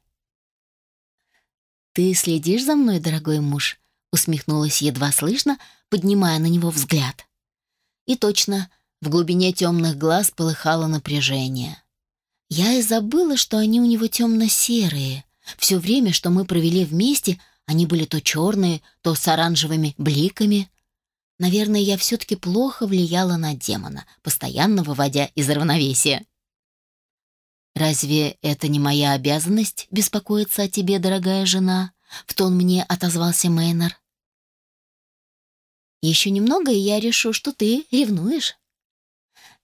«Ты следишь за мной, дорогой муж?» усмехнулась едва слышно, поднимая на него взгляд. И точно, в глубине темных глаз полыхало напряжение. Я и забыла, что они у него темно-серые. Все время, что мы провели вместе, они были то черные, то с оранжевыми бликами. Наверное, я все-таки плохо влияла на демона, постоянно выводя из равновесия. «Разве это не моя обязанность беспокоиться о тебе, дорогая жена?» — в тон мне отозвался Мейнер. «Еще немного, и я решу, что ты ревнуешь».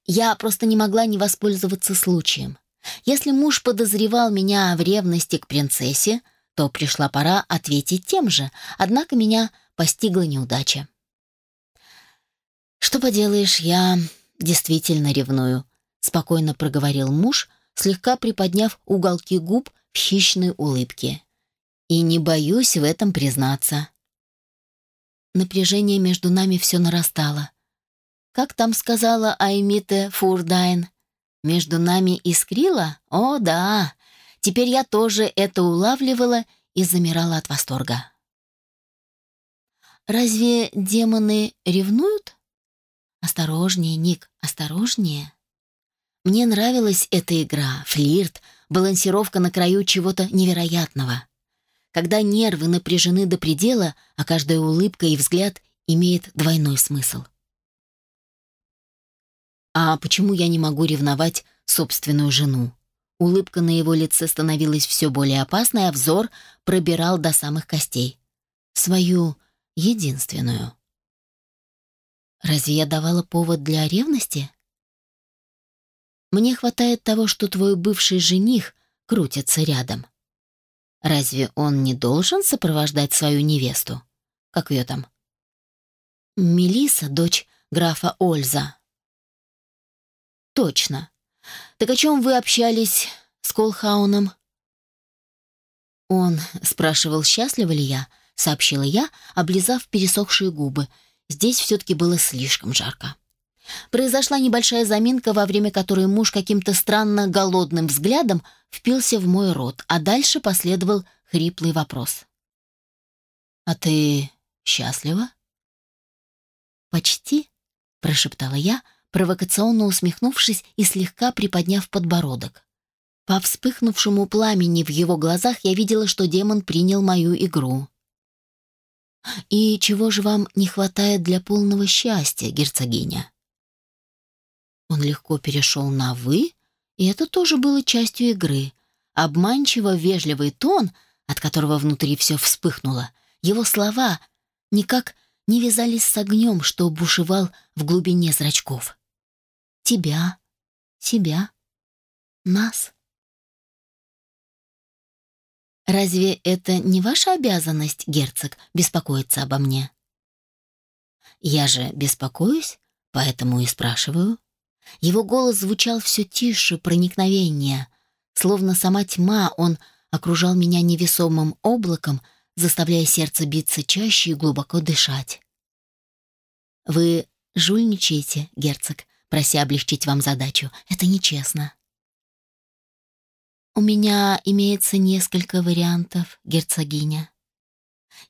Я просто не могла не воспользоваться случаем. Если муж подозревал меня в ревности к принцессе, то пришла пора ответить тем же, однако меня постигла неудача. «Что поделаешь, я действительно ревную», — спокойно проговорил муж, слегка приподняв уголки губ в хищной улыбке. «И не боюсь в этом признаться». Напряжение между нами все нарастало. Как там сказала Аймите Фурдайн? Между нами искрило? О, да. Теперь я тоже это улавливала и замирала от восторга. Разве демоны ревнуют? Осторожнее, Ник, осторожнее. Мне нравилась эта игра, флирт, балансировка на краю чего-то невероятного. Когда нервы напряжены до предела, а каждая улыбка и взгляд имеет двойной смысл. А почему я не могу ревновать собственную жену? Улыбка на его лице становилась все более опасной, а взор пробирал до самых костей. Свою единственную. Разве я давала повод для ревности? Мне хватает того, что твой бывший жених крутится рядом. Разве он не должен сопровождать свою невесту? Как ее там? Мелиса, дочь графа Ольза. Точно. Так о чем вы общались с Колхауном? Он спрашивал, счастлива ли я, сообщила я, облизав пересохшие губы. Здесь все-таки было слишком жарко. Произошла небольшая заминка, во время которой муж каким-то странно голодным взглядом впился в мой рот, а дальше последовал хриплый вопрос. «А ты счастлива?» «Почти», — прошептала я, — провокационно усмехнувшись и слегка приподняв подбородок. По вспыхнувшему пламени в его глазах я видела, что демон принял мою игру. «И чего же вам не хватает для полного счастья, герцогиня?» Он легко перешел на «вы», и это тоже было частью игры. Обманчиво вежливый тон, от которого внутри все вспыхнуло, его слова никак не вязались с огнем, что бушевал в глубине зрачков тебя, себя, нас. Разве это не ваша обязанность, герцог, беспокоиться обо мне? Я же беспокоюсь, поэтому и спрашиваю. Его голос звучал все тише, проникновение. Словно сама тьма, он окружал меня невесомым облаком, заставляя сердце биться чаще и глубоко дышать. «Вы жульничаете, герцог», прося облегчить вам задачу. Это нечестно. У меня имеется несколько вариантов, герцогиня.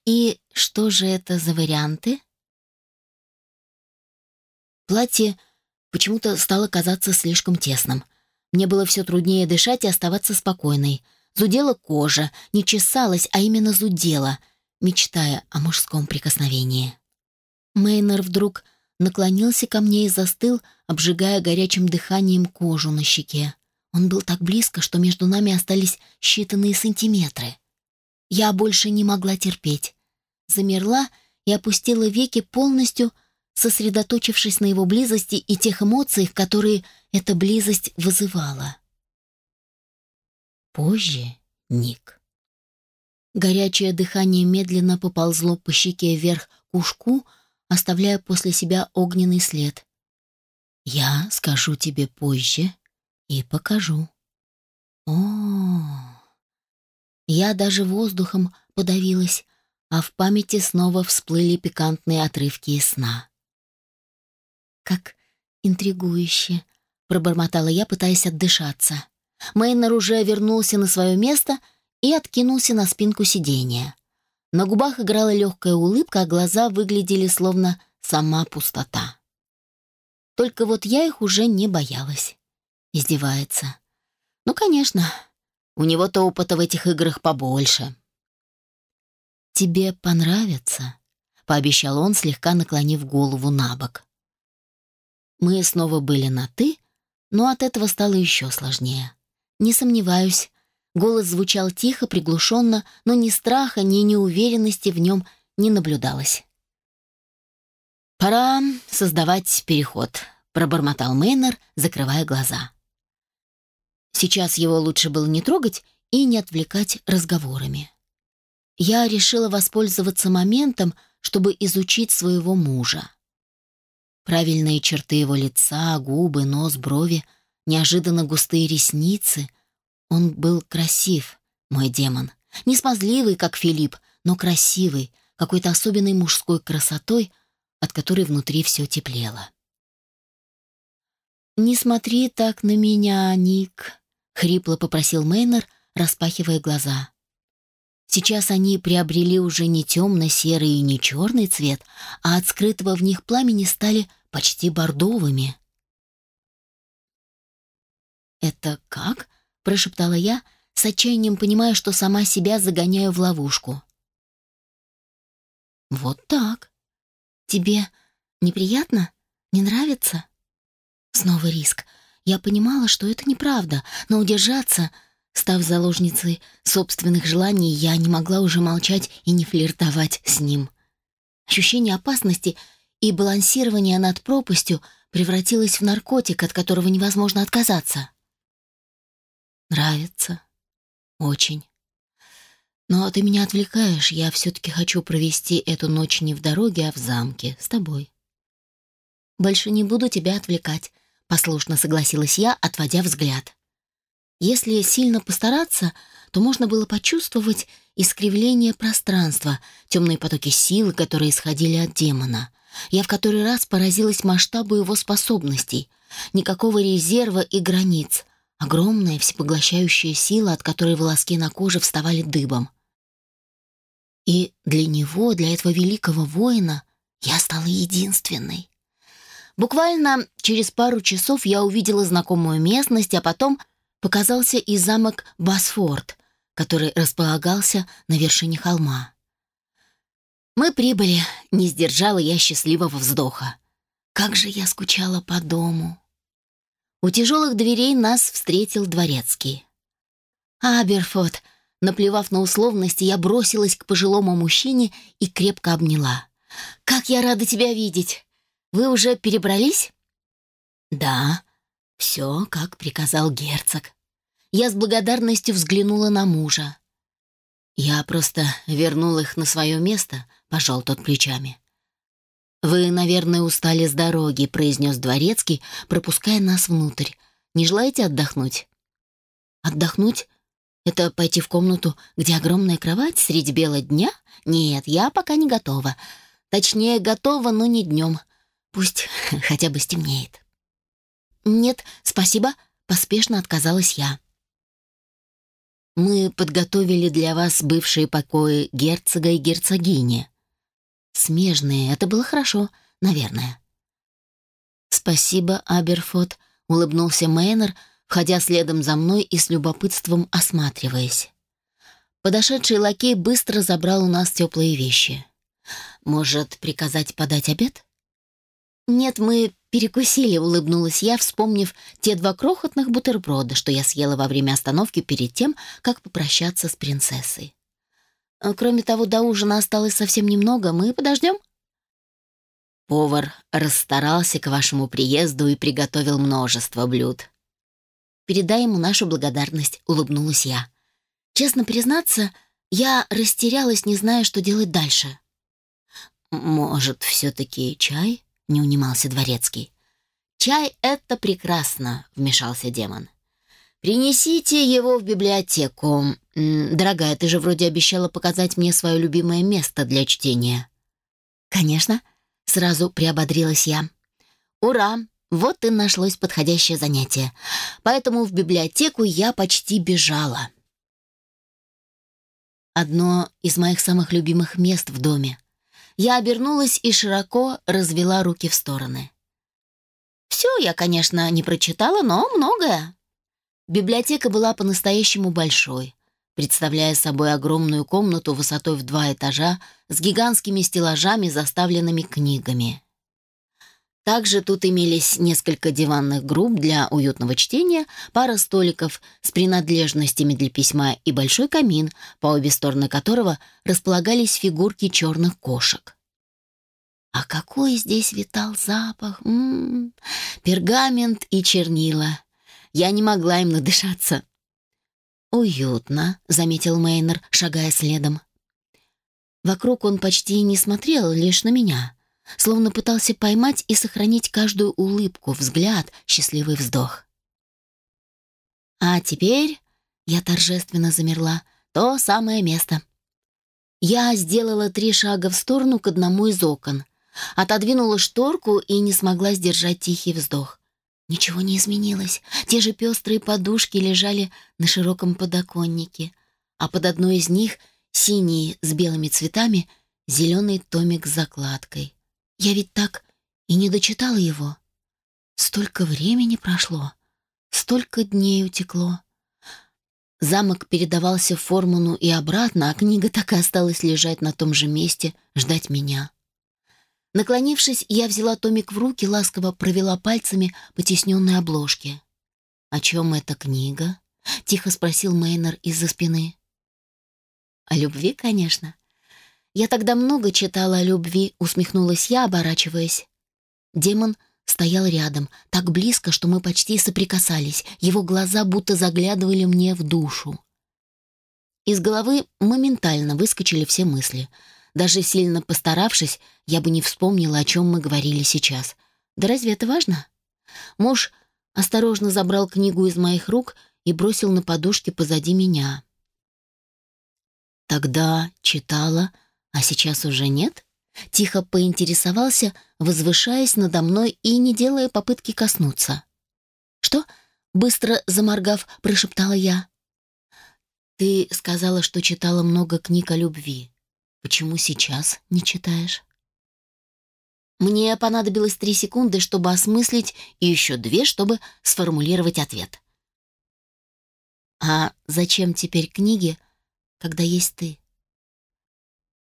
И что же это за варианты? Платье почему-то стало казаться слишком тесным. Мне было все труднее дышать и оставаться спокойной. Зудела кожа, не чесалась, а именно зудела, мечтая о мужском прикосновении. Мейнер вдруг наклонился ко мне и застыл, обжигая горячим дыханием кожу на щеке. Он был так близко, что между нами остались считанные сантиметры. Я больше не могла терпеть. Замерла и опустила веки полностью, сосредоточившись на его близости и тех эмоциях, которые эта близость вызывала. Позже, Ник. Горячее дыхание медленно поползло по щеке вверх к ушку, оставляя после себя огненный след. «Я скажу тебе позже и покажу». О, Я даже воздухом подавилась, а в памяти снова всплыли пикантные отрывки из сна. «Как интригующе!» — пробормотала я, пытаясь отдышаться. Мейнер уже вернулся на свое место и откинулся на спинку сиденья. На губах играла легкая улыбка, а глаза выглядели словно сама пустота. Только вот я их уже не боялась. Издевается. Ну, конечно, у него-то опыта в этих играх побольше. «Тебе понравится», — пообещал он, слегка наклонив голову на бок. Мы снова были на «ты», но от этого стало еще сложнее. Не сомневаюсь, голос звучал тихо, приглушенно, но ни страха, ни неуверенности в нем не наблюдалось. «Пора создавать переход», — пробормотал Мейнер, закрывая глаза. Сейчас его лучше было не трогать и не отвлекать разговорами. Я решила воспользоваться моментом, чтобы изучить своего мужа. Правильные черты его лица, губы, нос, брови — неожиданно густые ресницы. Он был красив, мой демон. Не смазливый, как Филипп, но красивый, какой-то особенной мужской красотой, от которой внутри все теплело. «Не смотри так на меня, Ник», — хрипло попросил Мейнер, распахивая глаза. Сейчас они приобрели уже не темно-серый и не черный цвет, а от скрытого в них пламени стали почти бордовыми. «Это как?» — прошептала я, с отчаянием понимая, что сама себя загоняю в ловушку. «Вот так. Тебе неприятно? Не нравится?» Снова риск. Я понимала, что это неправда, но удержаться, став заложницей собственных желаний, я не могла уже молчать и не флиртовать с ним. Ощущение опасности и балансирование над пропастью превратилось в наркотик, от которого невозможно отказаться. Нравится. Очень. Но ты меня отвлекаешь, я все-таки хочу провести эту ночь не в дороге, а в замке, с тобой. Больше не буду тебя отвлекать, послушно согласилась я, отводя взгляд. Если сильно постараться, то можно было почувствовать искривление пространства, темные потоки силы, которые исходили от демона. Я в который раз поразилась масштабу его способностей. Никакого резерва и границ — Огромная всепоглощающая сила, от которой волоски на коже вставали дыбом. И для него, для этого великого воина, я стала единственной. Буквально через пару часов я увидела знакомую местность, а потом показался и замок Басфорд, который располагался на вершине холма. Мы прибыли, не сдержала я счастливого вздоха. Как же я скучала по дому. У тяжелых дверей нас встретил дворецкий. «Аберфот!» Наплевав на условности, я бросилась к пожилому мужчине и крепко обняла. «Как я рада тебя видеть! Вы уже перебрались?» «Да, все, как приказал герцог». Я с благодарностью взглянула на мужа. «Я просто вернул их на свое место», — пожал тот плечами. «Вы, наверное, устали с дороги», — произнес дворецкий, пропуская нас внутрь. «Не желаете отдохнуть?» «Отдохнуть? Это пойти в комнату, где огромная кровать средь бела дня? Нет, я пока не готова. Точнее, готова, но не днем. Пусть хотя бы стемнеет». «Нет, спасибо», — поспешно отказалась я. «Мы подготовили для вас бывшие покои герцога и герцогини», Смежные, это было хорошо, наверное. «Спасибо, Аберфот», — улыбнулся Мейнер, входя следом за мной и с любопытством осматриваясь. Подошедший лакей быстро забрал у нас теплые вещи. «Может, приказать подать обед?» «Нет, мы перекусили», — улыбнулась я, вспомнив те два крохотных бутерброда, что я съела во время остановки перед тем, как попрощаться с принцессой. А, «Кроме того, до ужина осталось совсем немного. Мы подождем?» Повар расстарался к вашему приезду и приготовил множество блюд. «Передай ему нашу благодарность», — улыбнулась я. Честно признаться, я растерялась, не зная, что делать дальше. «Может, все-таки чай?» — не унимался дворецкий. «Чай — это прекрасно», — вмешался демон. «Принесите его в библиотеку. Дорогая, ты же вроде обещала показать мне свое любимое место для чтения». «Конечно», — сразу приободрилась я. «Ура! Вот и нашлось подходящее занятие. Поэтому в библиотеку я почти бежала». Одно из моих самых любимых мест в доме. Я обернулась и широко развела руки в стороны. Все я, конечно, не прочитала, но многое. Библиотека была по-настоящему большой, представляя собой огромную комнату высотой в два этажа с гигантскими стеллажами, заставленными книгами. Также тут имелись несколько диванных групп для уютного чтения, пара столиков с принадлежностями для письма и большой камин, по обе стороны которого располагались фигурки черных кошек. А какой здесь витал запах! М -м -м. Пергамент и чернила. Я не могла им надышаться. «Уютно», — заметил Мейнер, шагая следом. Вокруг он почти не смотрел, лишь на меня словно пытался поймать и сохранить каждую улыбку, взгляд, счастливый вздох. А теперь я торжественно замерла. То самое место. Я сделала три шага в сторону к одному из окон, отодвинула шторку и не смогла сдержать тихий вздох. Ничего не изменилось. Те же пестрые подушки лежали на широком подоконнике, а под одной из них, синий с белыми цветами, зеленый томик с закладкой. Я ведь так и не дочитала его. Столько времени прошло, столько дней утекло. Замок передавался Форману и обратно, а книга так и осталась лежать на том же месте, ждать меня. Наклонившись, я взяла томик в руки, ласково провела пальцами по тесненной обложке. «О чем эта книга?» — тихо спросил Мейнер из-за спины. «О любви, конечно. «Я тогда много читала о любви», — усмехнулась я, оборачиваясь. Демон стоял рядом, так близко, что мы почти соприкасались. Его глаза будто заглядывали мне в душу. Из головы моментально выскочили все мысли. Даже сильно постаравшись, я бы не вспомнила, о чем мы говорили сейчас. Да разве это важно? Муж осторожно забрал книгу из моих рук и бросил на подушке позади меня. Тогда читала а сейчас уже нет? Тихо поинтересовался, возвышаясь надо мной и не делая попытки коснуться. «Что?» — быстро заморгав, прошептала я. «Ты сказала, что читала много книг о любви. Почему сейчас не читаешь?» Мне понадобилось три секунды, чтобы осмыслить, и еще две, чтобы сформулировать ответ. «А зачем теперь книги, когда есть ты?»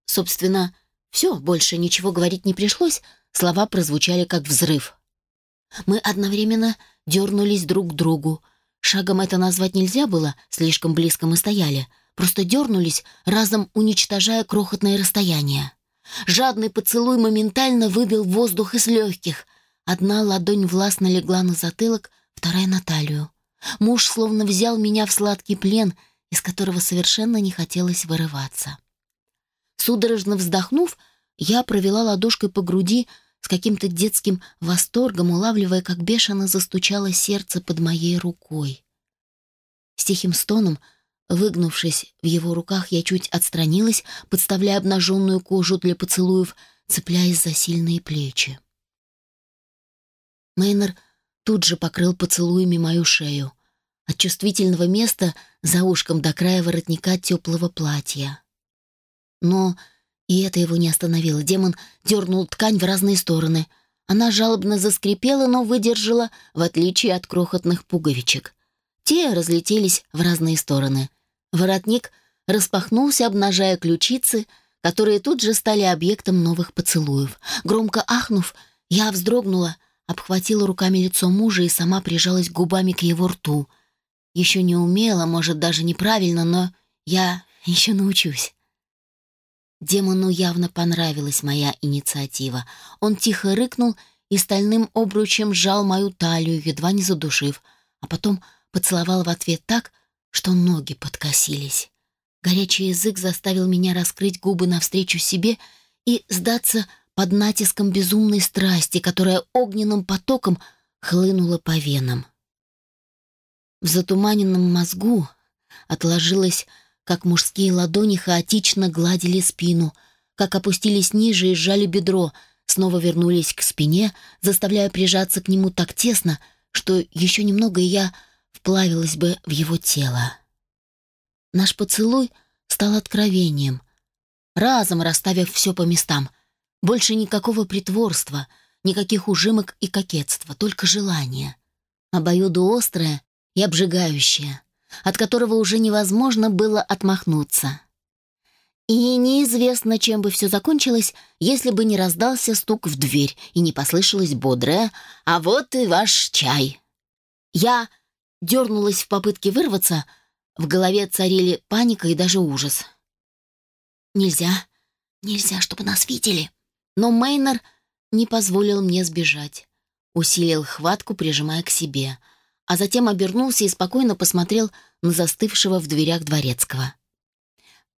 Собственно, все, больше ничего говорить не пришлось, слова прозвучали как взрыв. Мы одновременно дернулись друг к другу. Шагом это назвать нельзя было, слишком близко мы стояли. Просто дернулись, разом уничтожая крохотное расстояние. Жадный поцелуй моментально выбил воздух из легких. Одна ладонь властно легла на затылок, вторая на талию. Муж словно взял меня в сладкий плен, из которого совершенно не хотелось вырываться. Судорожно вздохнув, я провела ладошкой по груди с каким-то детским восторгом, улавливая, как бешено застучало сердце под моей рукой. С тихим стоном, выгнувшись в его руках, я чуть отстранилась, подставляя обнаженную кожу для поцелуев, цепляясь за сильные плечи. Мейнер тут же покрыл поцелуями мою шею, от чувствительного места за ушком до края воротника теплого платья. Но и это его не остановило. Демон дернул ткань в разные стороны, Она жалобно заскрипела, но выдержала, в отличие от крохотных пуговичек. Те разлетелись в разные стороны. Воротник распахнулся, обнажая ключицы, которые тут же стали объектом новых поцелуев. Громко ахнув, я вздрогнула, обхватила руками лицо мужа и сама прижалась губами к его рту. Еще не умела, может, даже неправильно, но я еще научусь. Демону явно понравилась моя инициатива. Он тихо рыкнул и стальным обручем сжал мою талию, едва не задушив, а потом поцеловал в ответ так, что ноги подкосились. Горячий язык заставил меня раскрыть губы навстречу себе и сдаться под натиском безумной страсти, которая огненным потоком хлынула по венам. В затуманенном мозгу отложилось, как мужские ладони хаотично гладили спину, как опустились ниже и сжали бедро, снова вернулись к спине, заставляя прижаться к нему так тесно, что еще немного и я вплавилась бы в его тело. Наш поцелуй стал откровением, разом расставив все по местам. Больше никакого притворства, никаких ужимок и кокетства, только желание. Обоюдоострое и обжигающее, от которого уже невозможно было отмахнуться. И неизвестно, чем бы все закончилось, если бы не раздался стук в дверь и не послышалось бодрое «А вот и ваш чай». Я дернулась в попытке вырваться, в голове царили паника и даже ужас. «Нельзя, нельзя, чтобы нас видели». Но Мейнер не позволил мне сбежать. Усилил хватку, прижимая к себе, а затем обернулся и спокойно посмотрел на застывшего в дверях дворецкого.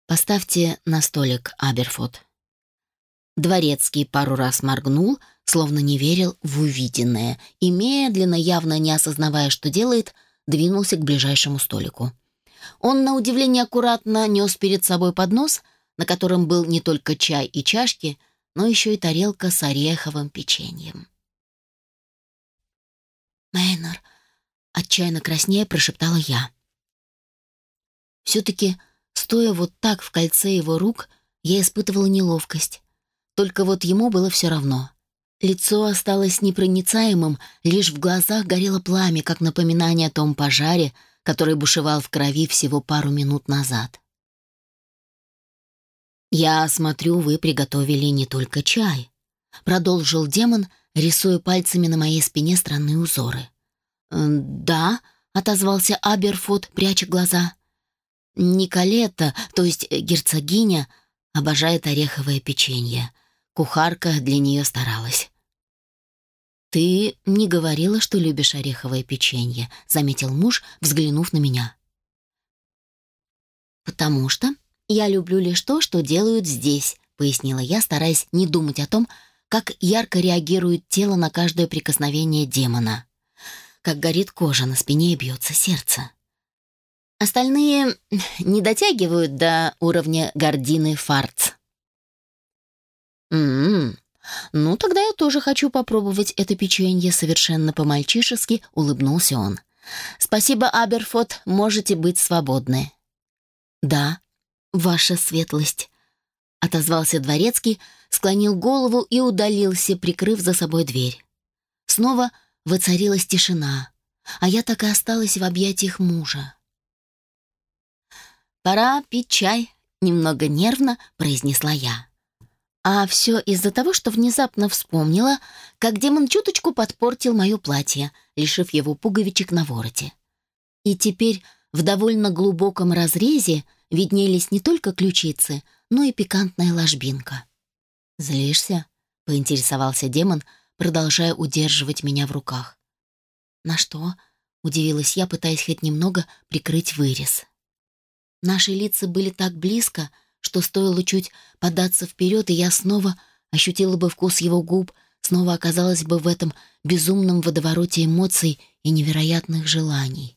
«Поставьте на столик, Аберфот». Дворецкий пару раз моргнул, словно не верил в увиденное, и медленно, явно не осознавая, что делает, двинулся к ближайшему столику. Он, на удивление, аккуратно нес перед собой поднос, на котором был не только чай и чашки, но еще и тарелка с ореховым печеньем. «Мейнор», — отчаянно краснея прошептала я. Все-таки, стоя вот так в кольце его рук, я испытывала неловкость. Только вот ему было все равно. Лицо осталось непроницаемым, лишь в глазах горело пламя, как напоминание о том пожаре, который бушевал в крови всего пару минут назад. «Я смотрю, вы приготовили не только чай», — продолжил демон, рисуя пальцами на моей спине странные узоры. «Да», — отозвался Аберфот, пряча глаза. «Николета, то есть герцогиня, обожает ореховое печенье. Кухарка для нее старалась». «Ты не говорила, что любишь ореховое печенье», — заметил муж, взглянув на меня. «Потому что я люблю лишь то, что делают здесь», — пояснила я, стараясь не думать о том, как ярко реагирует тело на каждое прикосновение демона. Как горит кожа на спине и бьется сердце. Остальные не дотягивают до уровня гордины фарц. «М-м-м», «Ну, тогда я тоже хочу попробовать это печенье», — совершенно по-мальчишески улыбнулся он. «Спасибо, Аберфот, можете быть свободны». «Да, ваша светлость», — отозвался дворецкий, склонил голову и удалился, прикрыв за собой дверь. Снова воцарилась тишина, а я так и осталась в объятиях мужа. «Пора пить чай», — немного нервно произнесла я. А все из-за того, что внезапно вспомнила, как демон чуточку подпортил мое платье, лишив его пуговичек на вороте. И теперь в довольно глубоком разрезе виднелись не только ключицы, но и пикантная ложбинка. «Злишься?» — поинтересовался демон, продолжая удерживать меня в руках. «На что?» — удивилась я, пытаясь хоть немного прикрыть вырез. Наши лица были так близко, что стоило чуть податься вперед, и я снова ощутила бы вкус его губ, снова оказалась бы в этом безумном водовороте эмоций и невероятных желаний.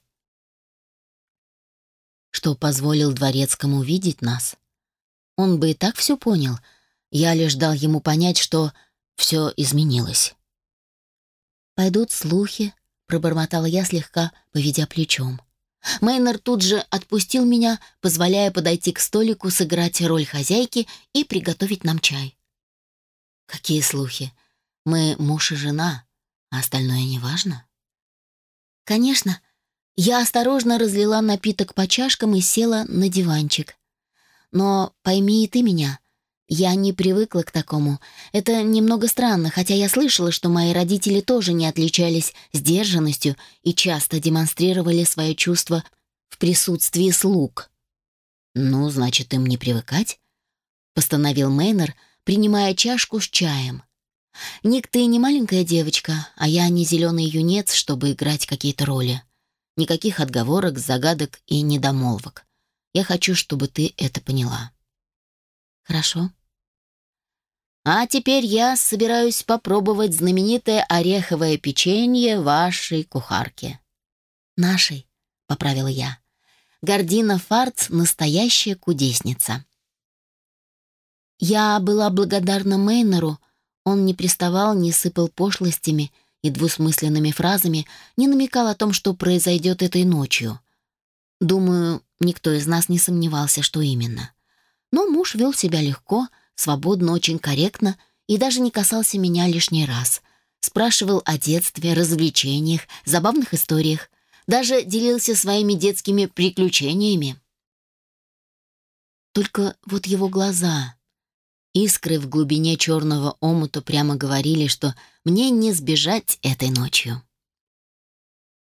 Что позволил дворецкому видеть нас? Он бы и так все понял. Я лишь дал ему понять, что все изменилось. «Пойдут слухи», — пробормотала я, слегка поведя плечом. Мейнер тут же отпустил меня, позволяя подойти к столику, сыграть роль хозяйки и приготовить нам чай. Какие слухи? Мы муж и жена, а остальное не важно. Конечно. Я осторожно разлила напиток по чашкам и села на диванчик. Но пойми и ты меня, я не привыкла к такому. Это немного странно, хотя я слышала, что мои родители тоже не отличались сдержанностью и часто демонстрировали свои чувства в присутствии слуг. «Ну, значит, им не привыкать?» — постановил Мейнер, принимая чашку с чаем. «Ник, ты не маленькая девочка, а я не зеленый юнец, чтобы играть какие-то роли. Никаких отговорок, загадок и недомолвок. Я хочу, чтобы ты это поняла». Хорошо. А теперь я собираюсь попробовать знаменитое ореховое печенье вашей кухарки. Нашей, поправила я. Гордина Фарц — настоящая кудесница. Я была благодарна Мейнеру, он не приставал, не сыпал пошлостями и двусмысленными фразами, не намекал о том, что произойдет этой ночью. Думаю, никто из нас не сомневался, что именно. Но муж вел себя легко, свободно, очень корректно и даже не касался меня лишний раз. Спрашивал о детстве, развлечениях, забавных историях, даже делился своими детскими приключениями. Только вот его глаза, искры в глубине черного омута прямо говорили, что мне не сбежать этой ночью.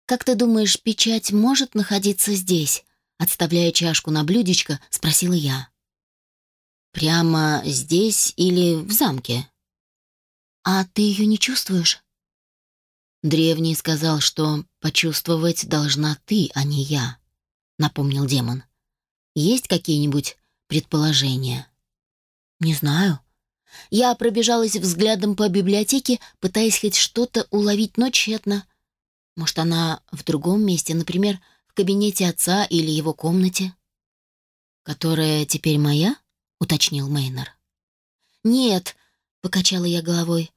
«Как ты думаешь, печать может находиться здесь?» Отставляя чашку на блюдечко, спросила я. Прямо здесь или в замке? А ты ее не чувствуешь? Древний сказал, что почувствовать должна ты, а не я, напомнил демон. Есть какие-нибудь предположения? Не знаю. Я пробежалась взглядом по библиотеке, пытаясь хоть что-то уловить, но тщетно. Может, она в другом месте, например, в кабинете отца или его комнате? Которая теперь моя? Уточнил Мейнер. «Нет», — покачала я головой.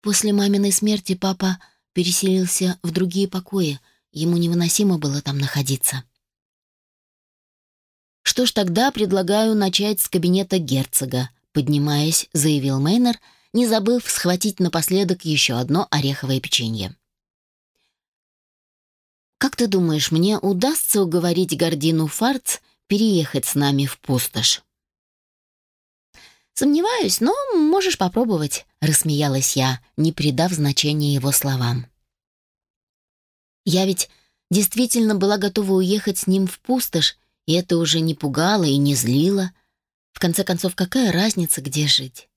«После маминой смерти папа переселился в другие покои. Ему невыносимо было там находиться». «Что ж, тогда предлагаю начать с кабинета герцога», — поднимаясь, заявил Мейнер, не забыв схватить напоследок еще одно ореховое печенье. «Как ты думаешь, мне удастся уговорить Гордину Фарц переехать с нами в пустошь?» «Сомневаюсь, но можешь попробовать», — рассмеялась я, не придав значения его словам. Я ведь действительно была готова уехать с ним в пустошь, и это уже не пугало и не злило. В конце концов, какая разница, где жить?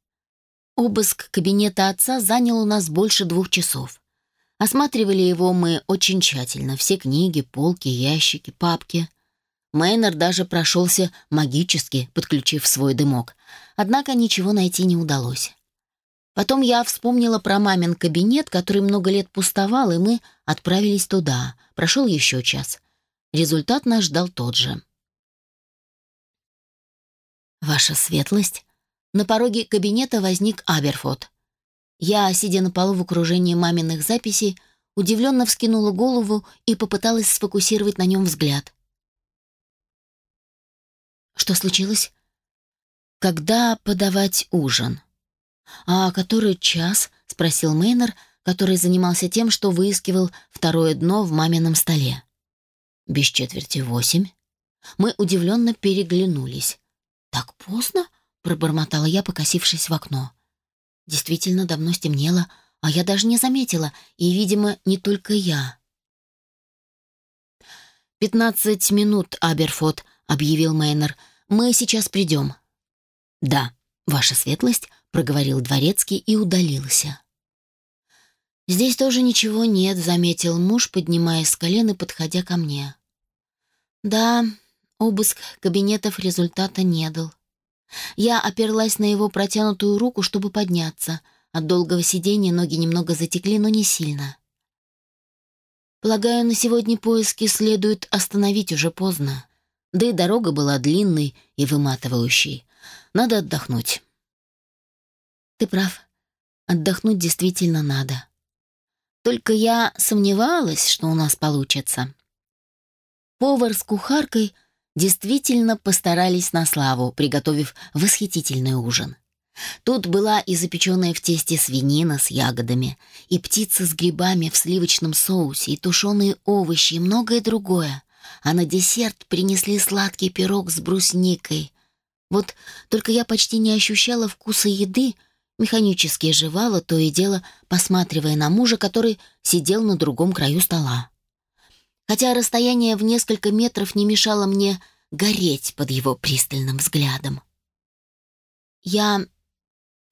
Обыск кабинета отца занял у нас больше двух часов. Осматривали его мы очень тщательно. Все книги, полки, ящики, папки. Мейнер даже прошелся магически, подключив свой дымок. Однако ничего найти не удалось. Потом я вспомнила про мамин кабинет, который много лет пустовал, и мы отправились туда. Прошел еще час. Результат нас ждал тот же. «Ваша светлость?» На пороге кабинета возник Аберфот. Я, сидя на полу в окружении маминых записей, удивленно вскинула голову и попыталась сфокусировать на нем взгляд. Что случилось? Когда подавать ужин? А который час? спросил Мейнер, который занимался тем, что выискивал второе дно в мамином столе. Без четверти восемь. Мы удивленно переглянулись. Так поздно? пробормотала я, покосившись в окно. Действительно давно стемнело, а я даже не заметила, и, видимо, не только я. «Пятнадцать минут, Аберфот», — объявил Мейнер. «Мы сейчас придем». «Да, ваша светлость», — проговорил дворецкий и удалился. «Здесь тоже ничего нет», — заметил муж, поднимаясь с колен и подходя ко мне. «Да, обыск кабинетов результата не дал. Я оперлась на его протянутую руку, чтобы подняться. От долгого сидения ноги немного затекли, но не сильно. Полагаю, на сегодня поиски следует остановить уже поздно. Да и дорога была длинной и выматывающей. Надо отдохнуть. Ты прав. Отдохнуть действительно надо. Только я сомневалась, что у нас получится. Повар с кухаркой действительно постарались на славу, приготовив восхитительный ужин. Тут была и запеченная в тесте свинина с ягодами, и птица с грибами в сливочном соусе, и тушеные овощи, и многое другое. А на десерт принесли сладкий пирог с брусникой. Вот только я почти не ощущала вкуса еды, механически жевала, то и дело посматривая на мужа, который сидел на другом краю стола. Хотя расстояние в несколько метров не мешало мне гореть под его пристальным взглядом. «Я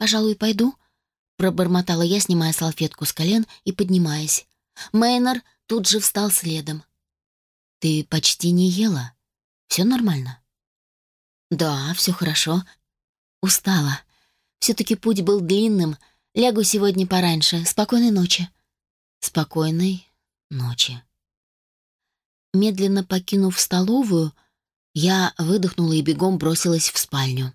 «Пожалуй, пойду», — пробормотала я, снимая салфетку с колен и поднимаясь. Мейнер тут же встал следом. «Ты почти не ела. Все нормально?» «Да, все хорошо. Устала. Все-таки путь был длинным. Лягу сегодня пораньше. Спокойной ночи». «Спокойной ночи». Медленно покинув столовую, я выдохнула и бегом бросилась в спальню.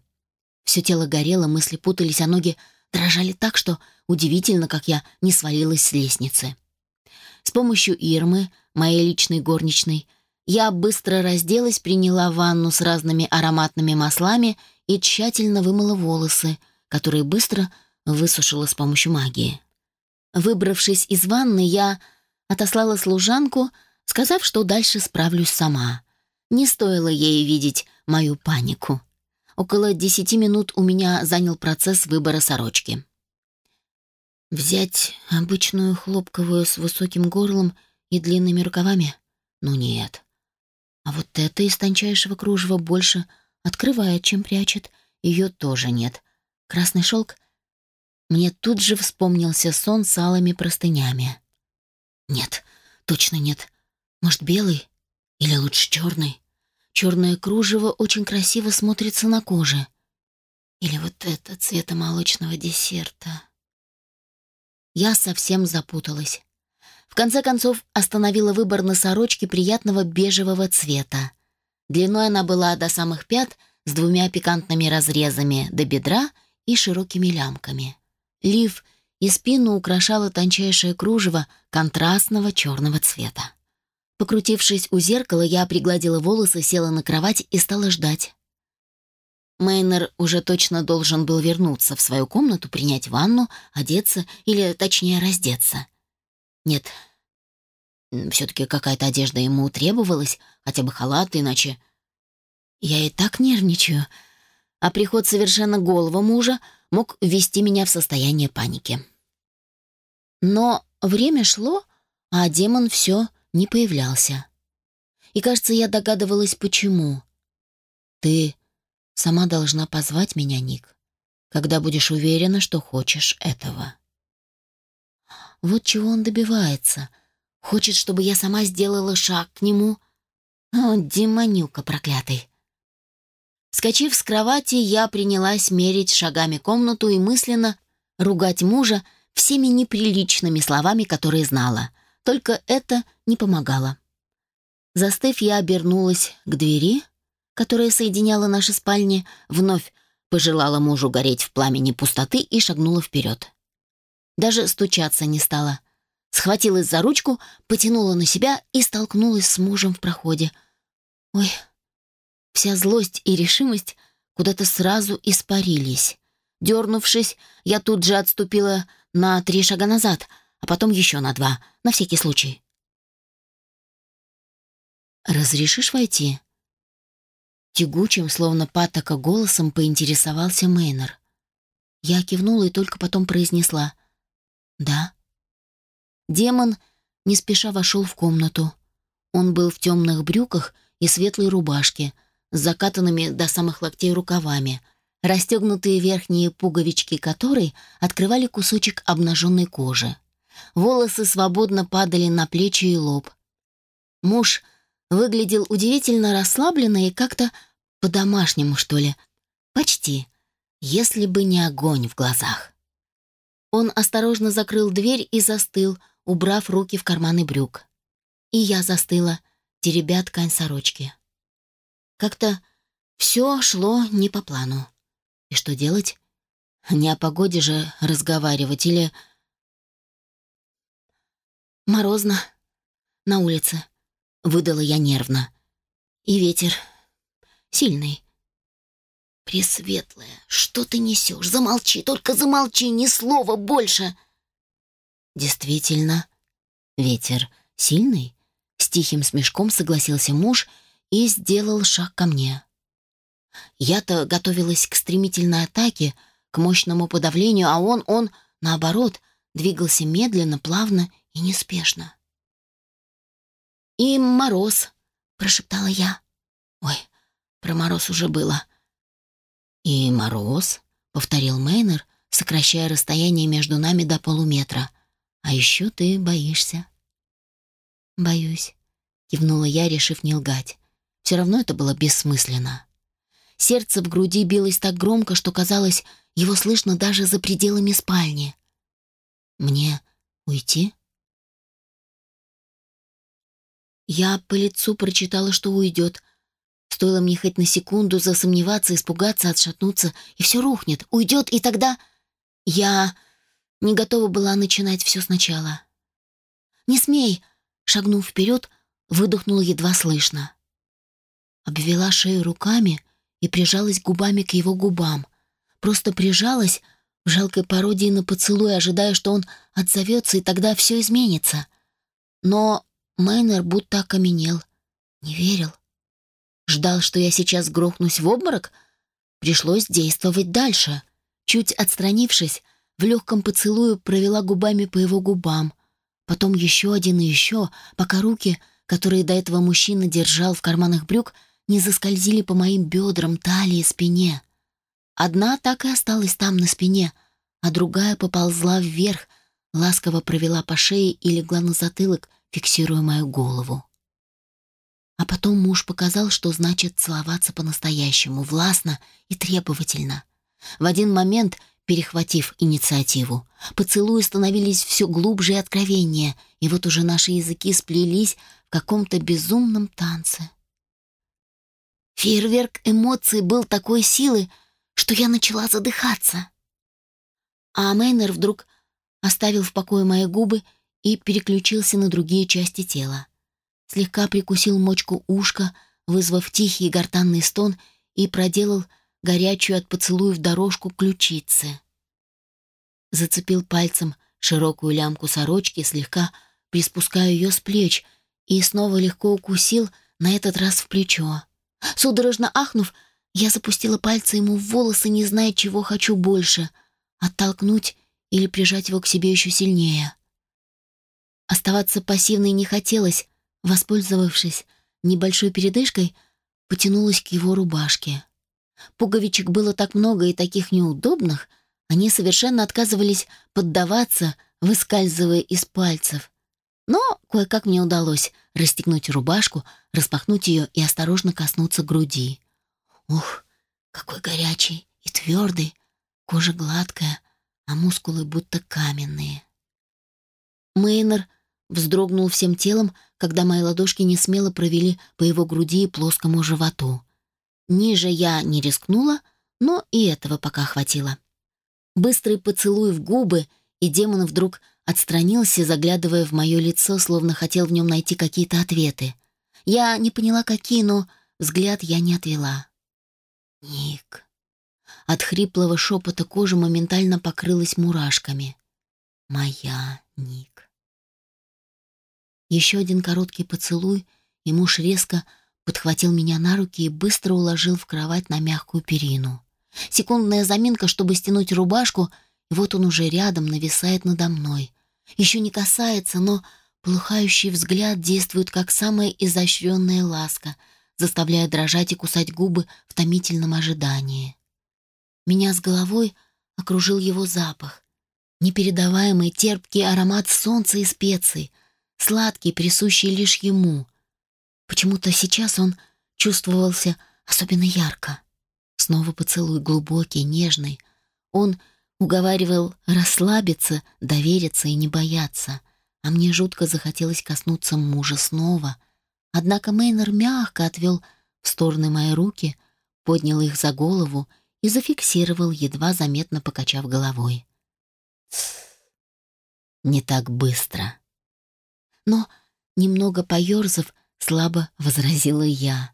Все тело горело, мысли путались, а ноги дрожали так, что удивительно, как я не свалилась с лестницы. С помощью Ирмы, моей личной горничной, я быстро разделась, приняла ванну с разными ароматными маслами и тщательно вымыла волосы, которые быстро высушила с помощью магии. Выбравшись из ванны, я отослала служанку, сказав, что дальше справлюсь сама. Не стоило ей видеть мою панику. Около десяти минут у меня занял процесс выбора сорочки. Взять обычную хлопковую с высоким горлом и длинными рукавами? Ну нет. А вот это из тончайшего кружева больше открывает, чем прячет. Ее тоже нет. Красный шелк? Мне тут же вспомнился сон с алыми простынями. Нет, точно нет. Может, белый? Или лучше черный? Черное кружево очень красиво смотрится на коже. Или вот это цвета молочного десерта. Я совсем запуталась. В конце концов остановила выбор на сорочке приятного бежевого цвета. Длиной она была до самых пят с двумя пикантными разрезами до бедра и широкими лямками. Лиф и спину украшало тончайшее кружево контрастного черного цвета. Покрутившись у зеркала, я пригладила волосы, села на кровать и стала ждать. Мейнер уже точно должен был вернуться в свою комнату, принять ванну, одеться или, точнее, раздеться. Нет, все-таки какая-то одежда ему требовалась, хотя бы халат, иначе... Я и так нервничаю, а приход совершенно голого мужа мог ввести меня в состояние паники. Но время шло, а демон все не появлялся. И, кажется, я догадывалась, почему. Ты сама должна позвать меня, Ник, когда будешь уверена, что хочешь этого. Вот чего он добивается. Хочет, чтобы я сама сделала шаг к нему. О, демонюка проклятый. Скочив с кровати, я принялась мерить шагами комнату и мысленно ругать мужа всеми неприличными словами, которые знала. Только это не помогало. Застыв, я обернулась к двери, которая соединяла наши спальни, вновь пожелала мужу гореть в пламени пустоты и шагнула вперед. Даже стучаться не стала. Схватилась за ручку, потянула на себя и столкнулась с мужем в проходе. Ой, вся злость и решимость куда-то сразу испарились. Дернувшись, я тут же отступила на три шага назад, а потом еще на два, на всякий случай. «Разрешишь войти?» Тягучим, словно патока голосом, поинтересовался Мейнер. Я кивнула и только потом произнесла «Да». Демон не спеша вошел в комнату. Он был в темных брюках и светлой рубашке, с закатанными до самых локтей рукавами, расстегнутые верхние пуговички которой открывали кусочек обнаженной кожи. Волосы свободно падали на плечи и лоб. Муж выглядел удивительно расслабленно и как-то по-домашнему, что ли. Почти, если бы не огонь в глазах. Он осторожно закрыл дверь и застыл, убрав руки в карманы брюк. И я застыла, теребя ткань сорочки. Как-то все шло не по плану. И что делать? Не о погоде же разговаривать или... Морозно. На улице. Выдала я нервно. И ветер. Сильный. Пресветлая, что ты несешь? Замолчи, только замолчи, ни слова больше. Действительно, ветер сильный? С тихим смешком согласился муж и сделал шаг ко мне. Я-то готовилась к стремительной атаке, к мощному подавлению, а он, он, наоборот, двигался медленно, плавно и неспешно. «И мороз», — прошептала я. «Ой, про мороз уже было». «И мороз», — повторил Мейнер, сокращая расстояние между нами до полуметра. «А еще ты боишься». «Боюсь», — кивнула я, решив не лгать. Все равно это было бессмысленно. Сердце в груди билось так громко, что казалось, его слышно даже за пределами спальни. «Мне уйти?» Я по лицу прочитала, что уйдет. Стоило мне хоть на секунду засомневаться, испугаться, отшатнуться, и все рухнет, уйдет, и тогда... Я не готова была начинать все сначала. «Не смей!» — шагнув вперед, выдохнула едва слышно. Обвела шею руками и прижалась губами к его губам. Просто прижалась в жалкой пародии на поцелуй, ожидая, что он отзовется, и тогда все изменится. Но Мейнер будто окаменел, не верил. Ждал, что я сейчас грохнусь в обморок? Пришлось действовать дальше. Чуть отстранившись, в легком поцелую провела губами по его губам. Потом еще один и еще, пока руки, которые до этого мужчина держал в карманах брюк, не заскользили по моим бедрам, талии, спине. Одна так и осталась там на спине, а другая поползла вверх, ласково провела по шее и легла на затылок, фиксируя мою голову. А потом муж показал, что значит целоваться по-настоящему, властно и требовательно. В один момент, перехватив инициативу, поцелуи становились все глубже и откровеннее, и вот уже наши языки сплелись в каком-то безумном танце. Фейерверк эмоций был такой силы, что я начала задыхаться. А Мейнер вдруг оставил в покое мои губы и переключился на другие части тела. Слегка прикусил мочку ушка, вызвав тихий гортанный стон и проделал горячую от поцелуев дорожку ключицы. Зацепил пальцем широкую лямку сорочки, слегка приспуская ее с плеч, и снова легко укусил, на этот раз в плечо. Судорожно ахнув, я запустила пальцы ему в волосы, не зная, чего хочу больше — оттолкнуть или прижать его к себе еще сильнее. Оставаться пассивной не хотелось, воспользовавшись небольшой передышкой, потянулась к его рубашке. Пуговичек было так много и таких неудобных, они совершенно отказывались поддаваться, выскальзывая из пальцев. Но кое-как мне удалось расстегнуть рубашку, распахнуть ее и осторожно коснуться груди. Ух, какой горячий и твердый, кожа гладкая, а мускулы будто каменные. Мейнер вздрогнул всем телом, когда мои ладошки не смело провели по его груди и плоскому животу. Ниже я не рискнула, но и этого пока хватило. Быстрый поцелуй в губы, и демон вдруг отстранился, заглядывая в мое лицо, словно хотел в нем найти какие-то ответы. Я не поняла, какие, но взгляд я не отвела. «Ник». От хриплого шепота кожа моментально покрылась мурашками. «Моя Ник». Еще один короткий поцелуй, и муж резко подхватил меня на руки и быстро уложил в кровать на мягкую перину. Секундная заминка, чтобы стянуть рубашку, и вот он уже рядом нависает надо мной. Еще не касается, но полыхающий взгляд действует как самая изощренная ласка, заставляя дрожать и кусать губы в томительном ожидании. Меня с головой окружил его запах. Непередаваемый терпкий аромат солнца и специй, сладкий, присущий лишь ему. Почему-то сейчас он чувствовался особенно ярко. Снова поцелуй глубокий, нежный. Он Уговаривал расслабиться, довериться и не бояться. А мне жутко захотелось коснуться мужа снова. Однако Мейнер мягко отвел в стороны мои руки, поднял их за голову и зафиксировал, едва заметно покачав головой. «Не так быстро». Но, немного поерзав, слабо возразила я.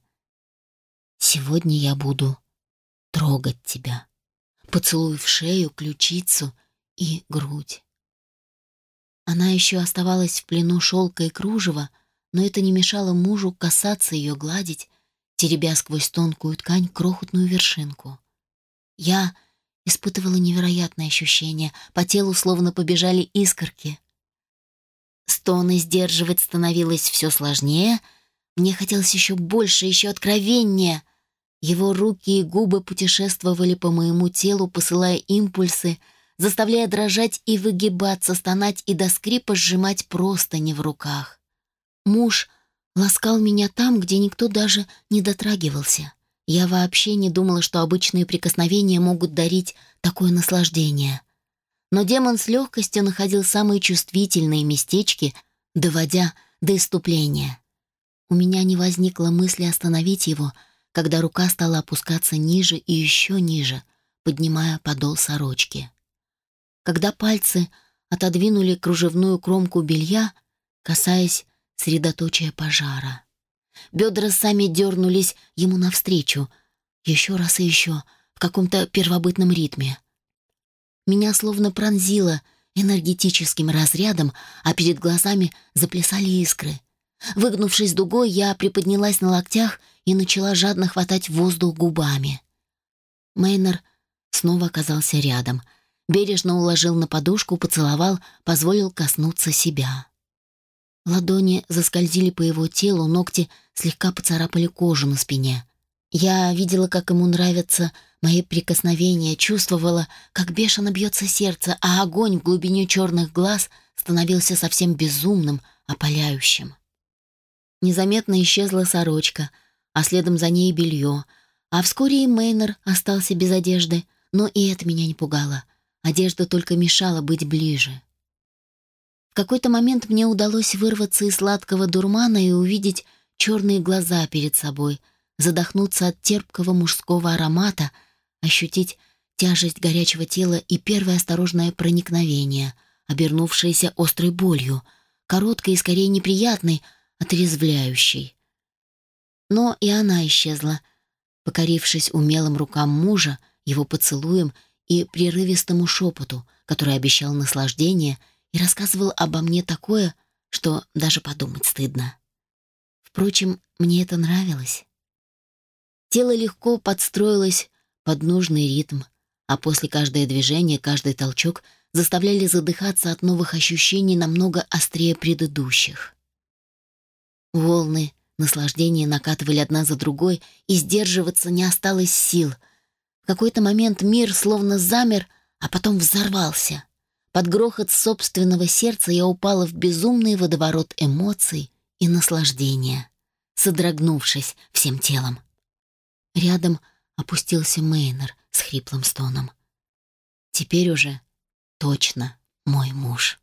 «Сегодня я буду трогать тебя. Поцелуй в шею, ключицу и грудь. Она еще оставалась в плену шелка и кружева, но это не мешало мужу касаться ее, гладить, теребя сквозь тонкую ткань крохотную вершинку. Я испытывала невероятное ощущение, по телу словно побежали искорки. Стоны сдерживать становилось все сложнее, мне хотелось еще больше, еще откровеннее. Его руки и губы путешествовали по моему телу, посылая импульсы, заставляя дрожать и выгибаться, стонать и до скрипа сжимать просто не в руках. Муж ласкал меня там, где никто даже не дотрагивался. Я вообще не думала, что обычные прикосновения могут дарить такое наслаждение. Но демон с легкостью находил самые чувствительные местечки, доводя до иступления. У меня не возникло мысли остановить его, когда рука стала опускаться ниже и еще ниже, поднимая подол сорочки. Когда пальцы отодвинули кружевную кромку белья, касаясь средоточия пожара. Бедра сами дернулись ему навстречу. Еще раз и еще, в каком-то первобытном ритме. Меня словно пронзило энергетическим разрядом, а перед глазами заплясали искры. Выгнувшись дугой, я приподнялась на локтях и начала жадно хватать воздух губами. Мейнер снова оказался рядом. Бережно уложил на подушку, поцеловал, позволил коснуться себя. Ладони заскользили по его телу, ногти слегка поцарапали кожу на спине. Я видела, как ему нравятся мои прикосновения, чувствовала, как бешено бьется сердце, а огонь в глубине черных глаз становился совсем безумным, опаляющим. Незаметно исчезла сорочка, а следом за ней белье, а вскоре и Мейнер остался без одежды, но и это меня не пугало. Одежда только мешала быть ближе. В какой-то момент мне удалось вырваться из сладкого дурмана и увидеть черные глаза перед собой, задохнуться от терпкого мужского аромата, ощутить тяжесть горячего тела и первое осторожное проникновение, обернувшееся острой болью, короткой и скорее неприятной, отрезвляющей. Но и она исчезла, покорившись умелым рукам мужа, его поцелуем и прерывистому шепоту, который обещал наслаждение — и рассказывал обо мне такое, что даже подумать стыдно. Впрочем, мне это нравилось. Тело легко подстроилось под нужный ритм, а после каждое движение, каждый толчок заставляли задыхаться от новых ощущений намного острее предыдущих. Волны наслаждения накатывали одна за другой, и сдерживаться не осталось сил. В какой-то момент мир словно замер, а потом взорвался. Под грохот собственного сердца я упала в безумный водоворот эмоций и наслаждения, содрогнувшись всем телом. Рядом опустился Мейнер с хриплым стоном. Теперь уже точно мой муж.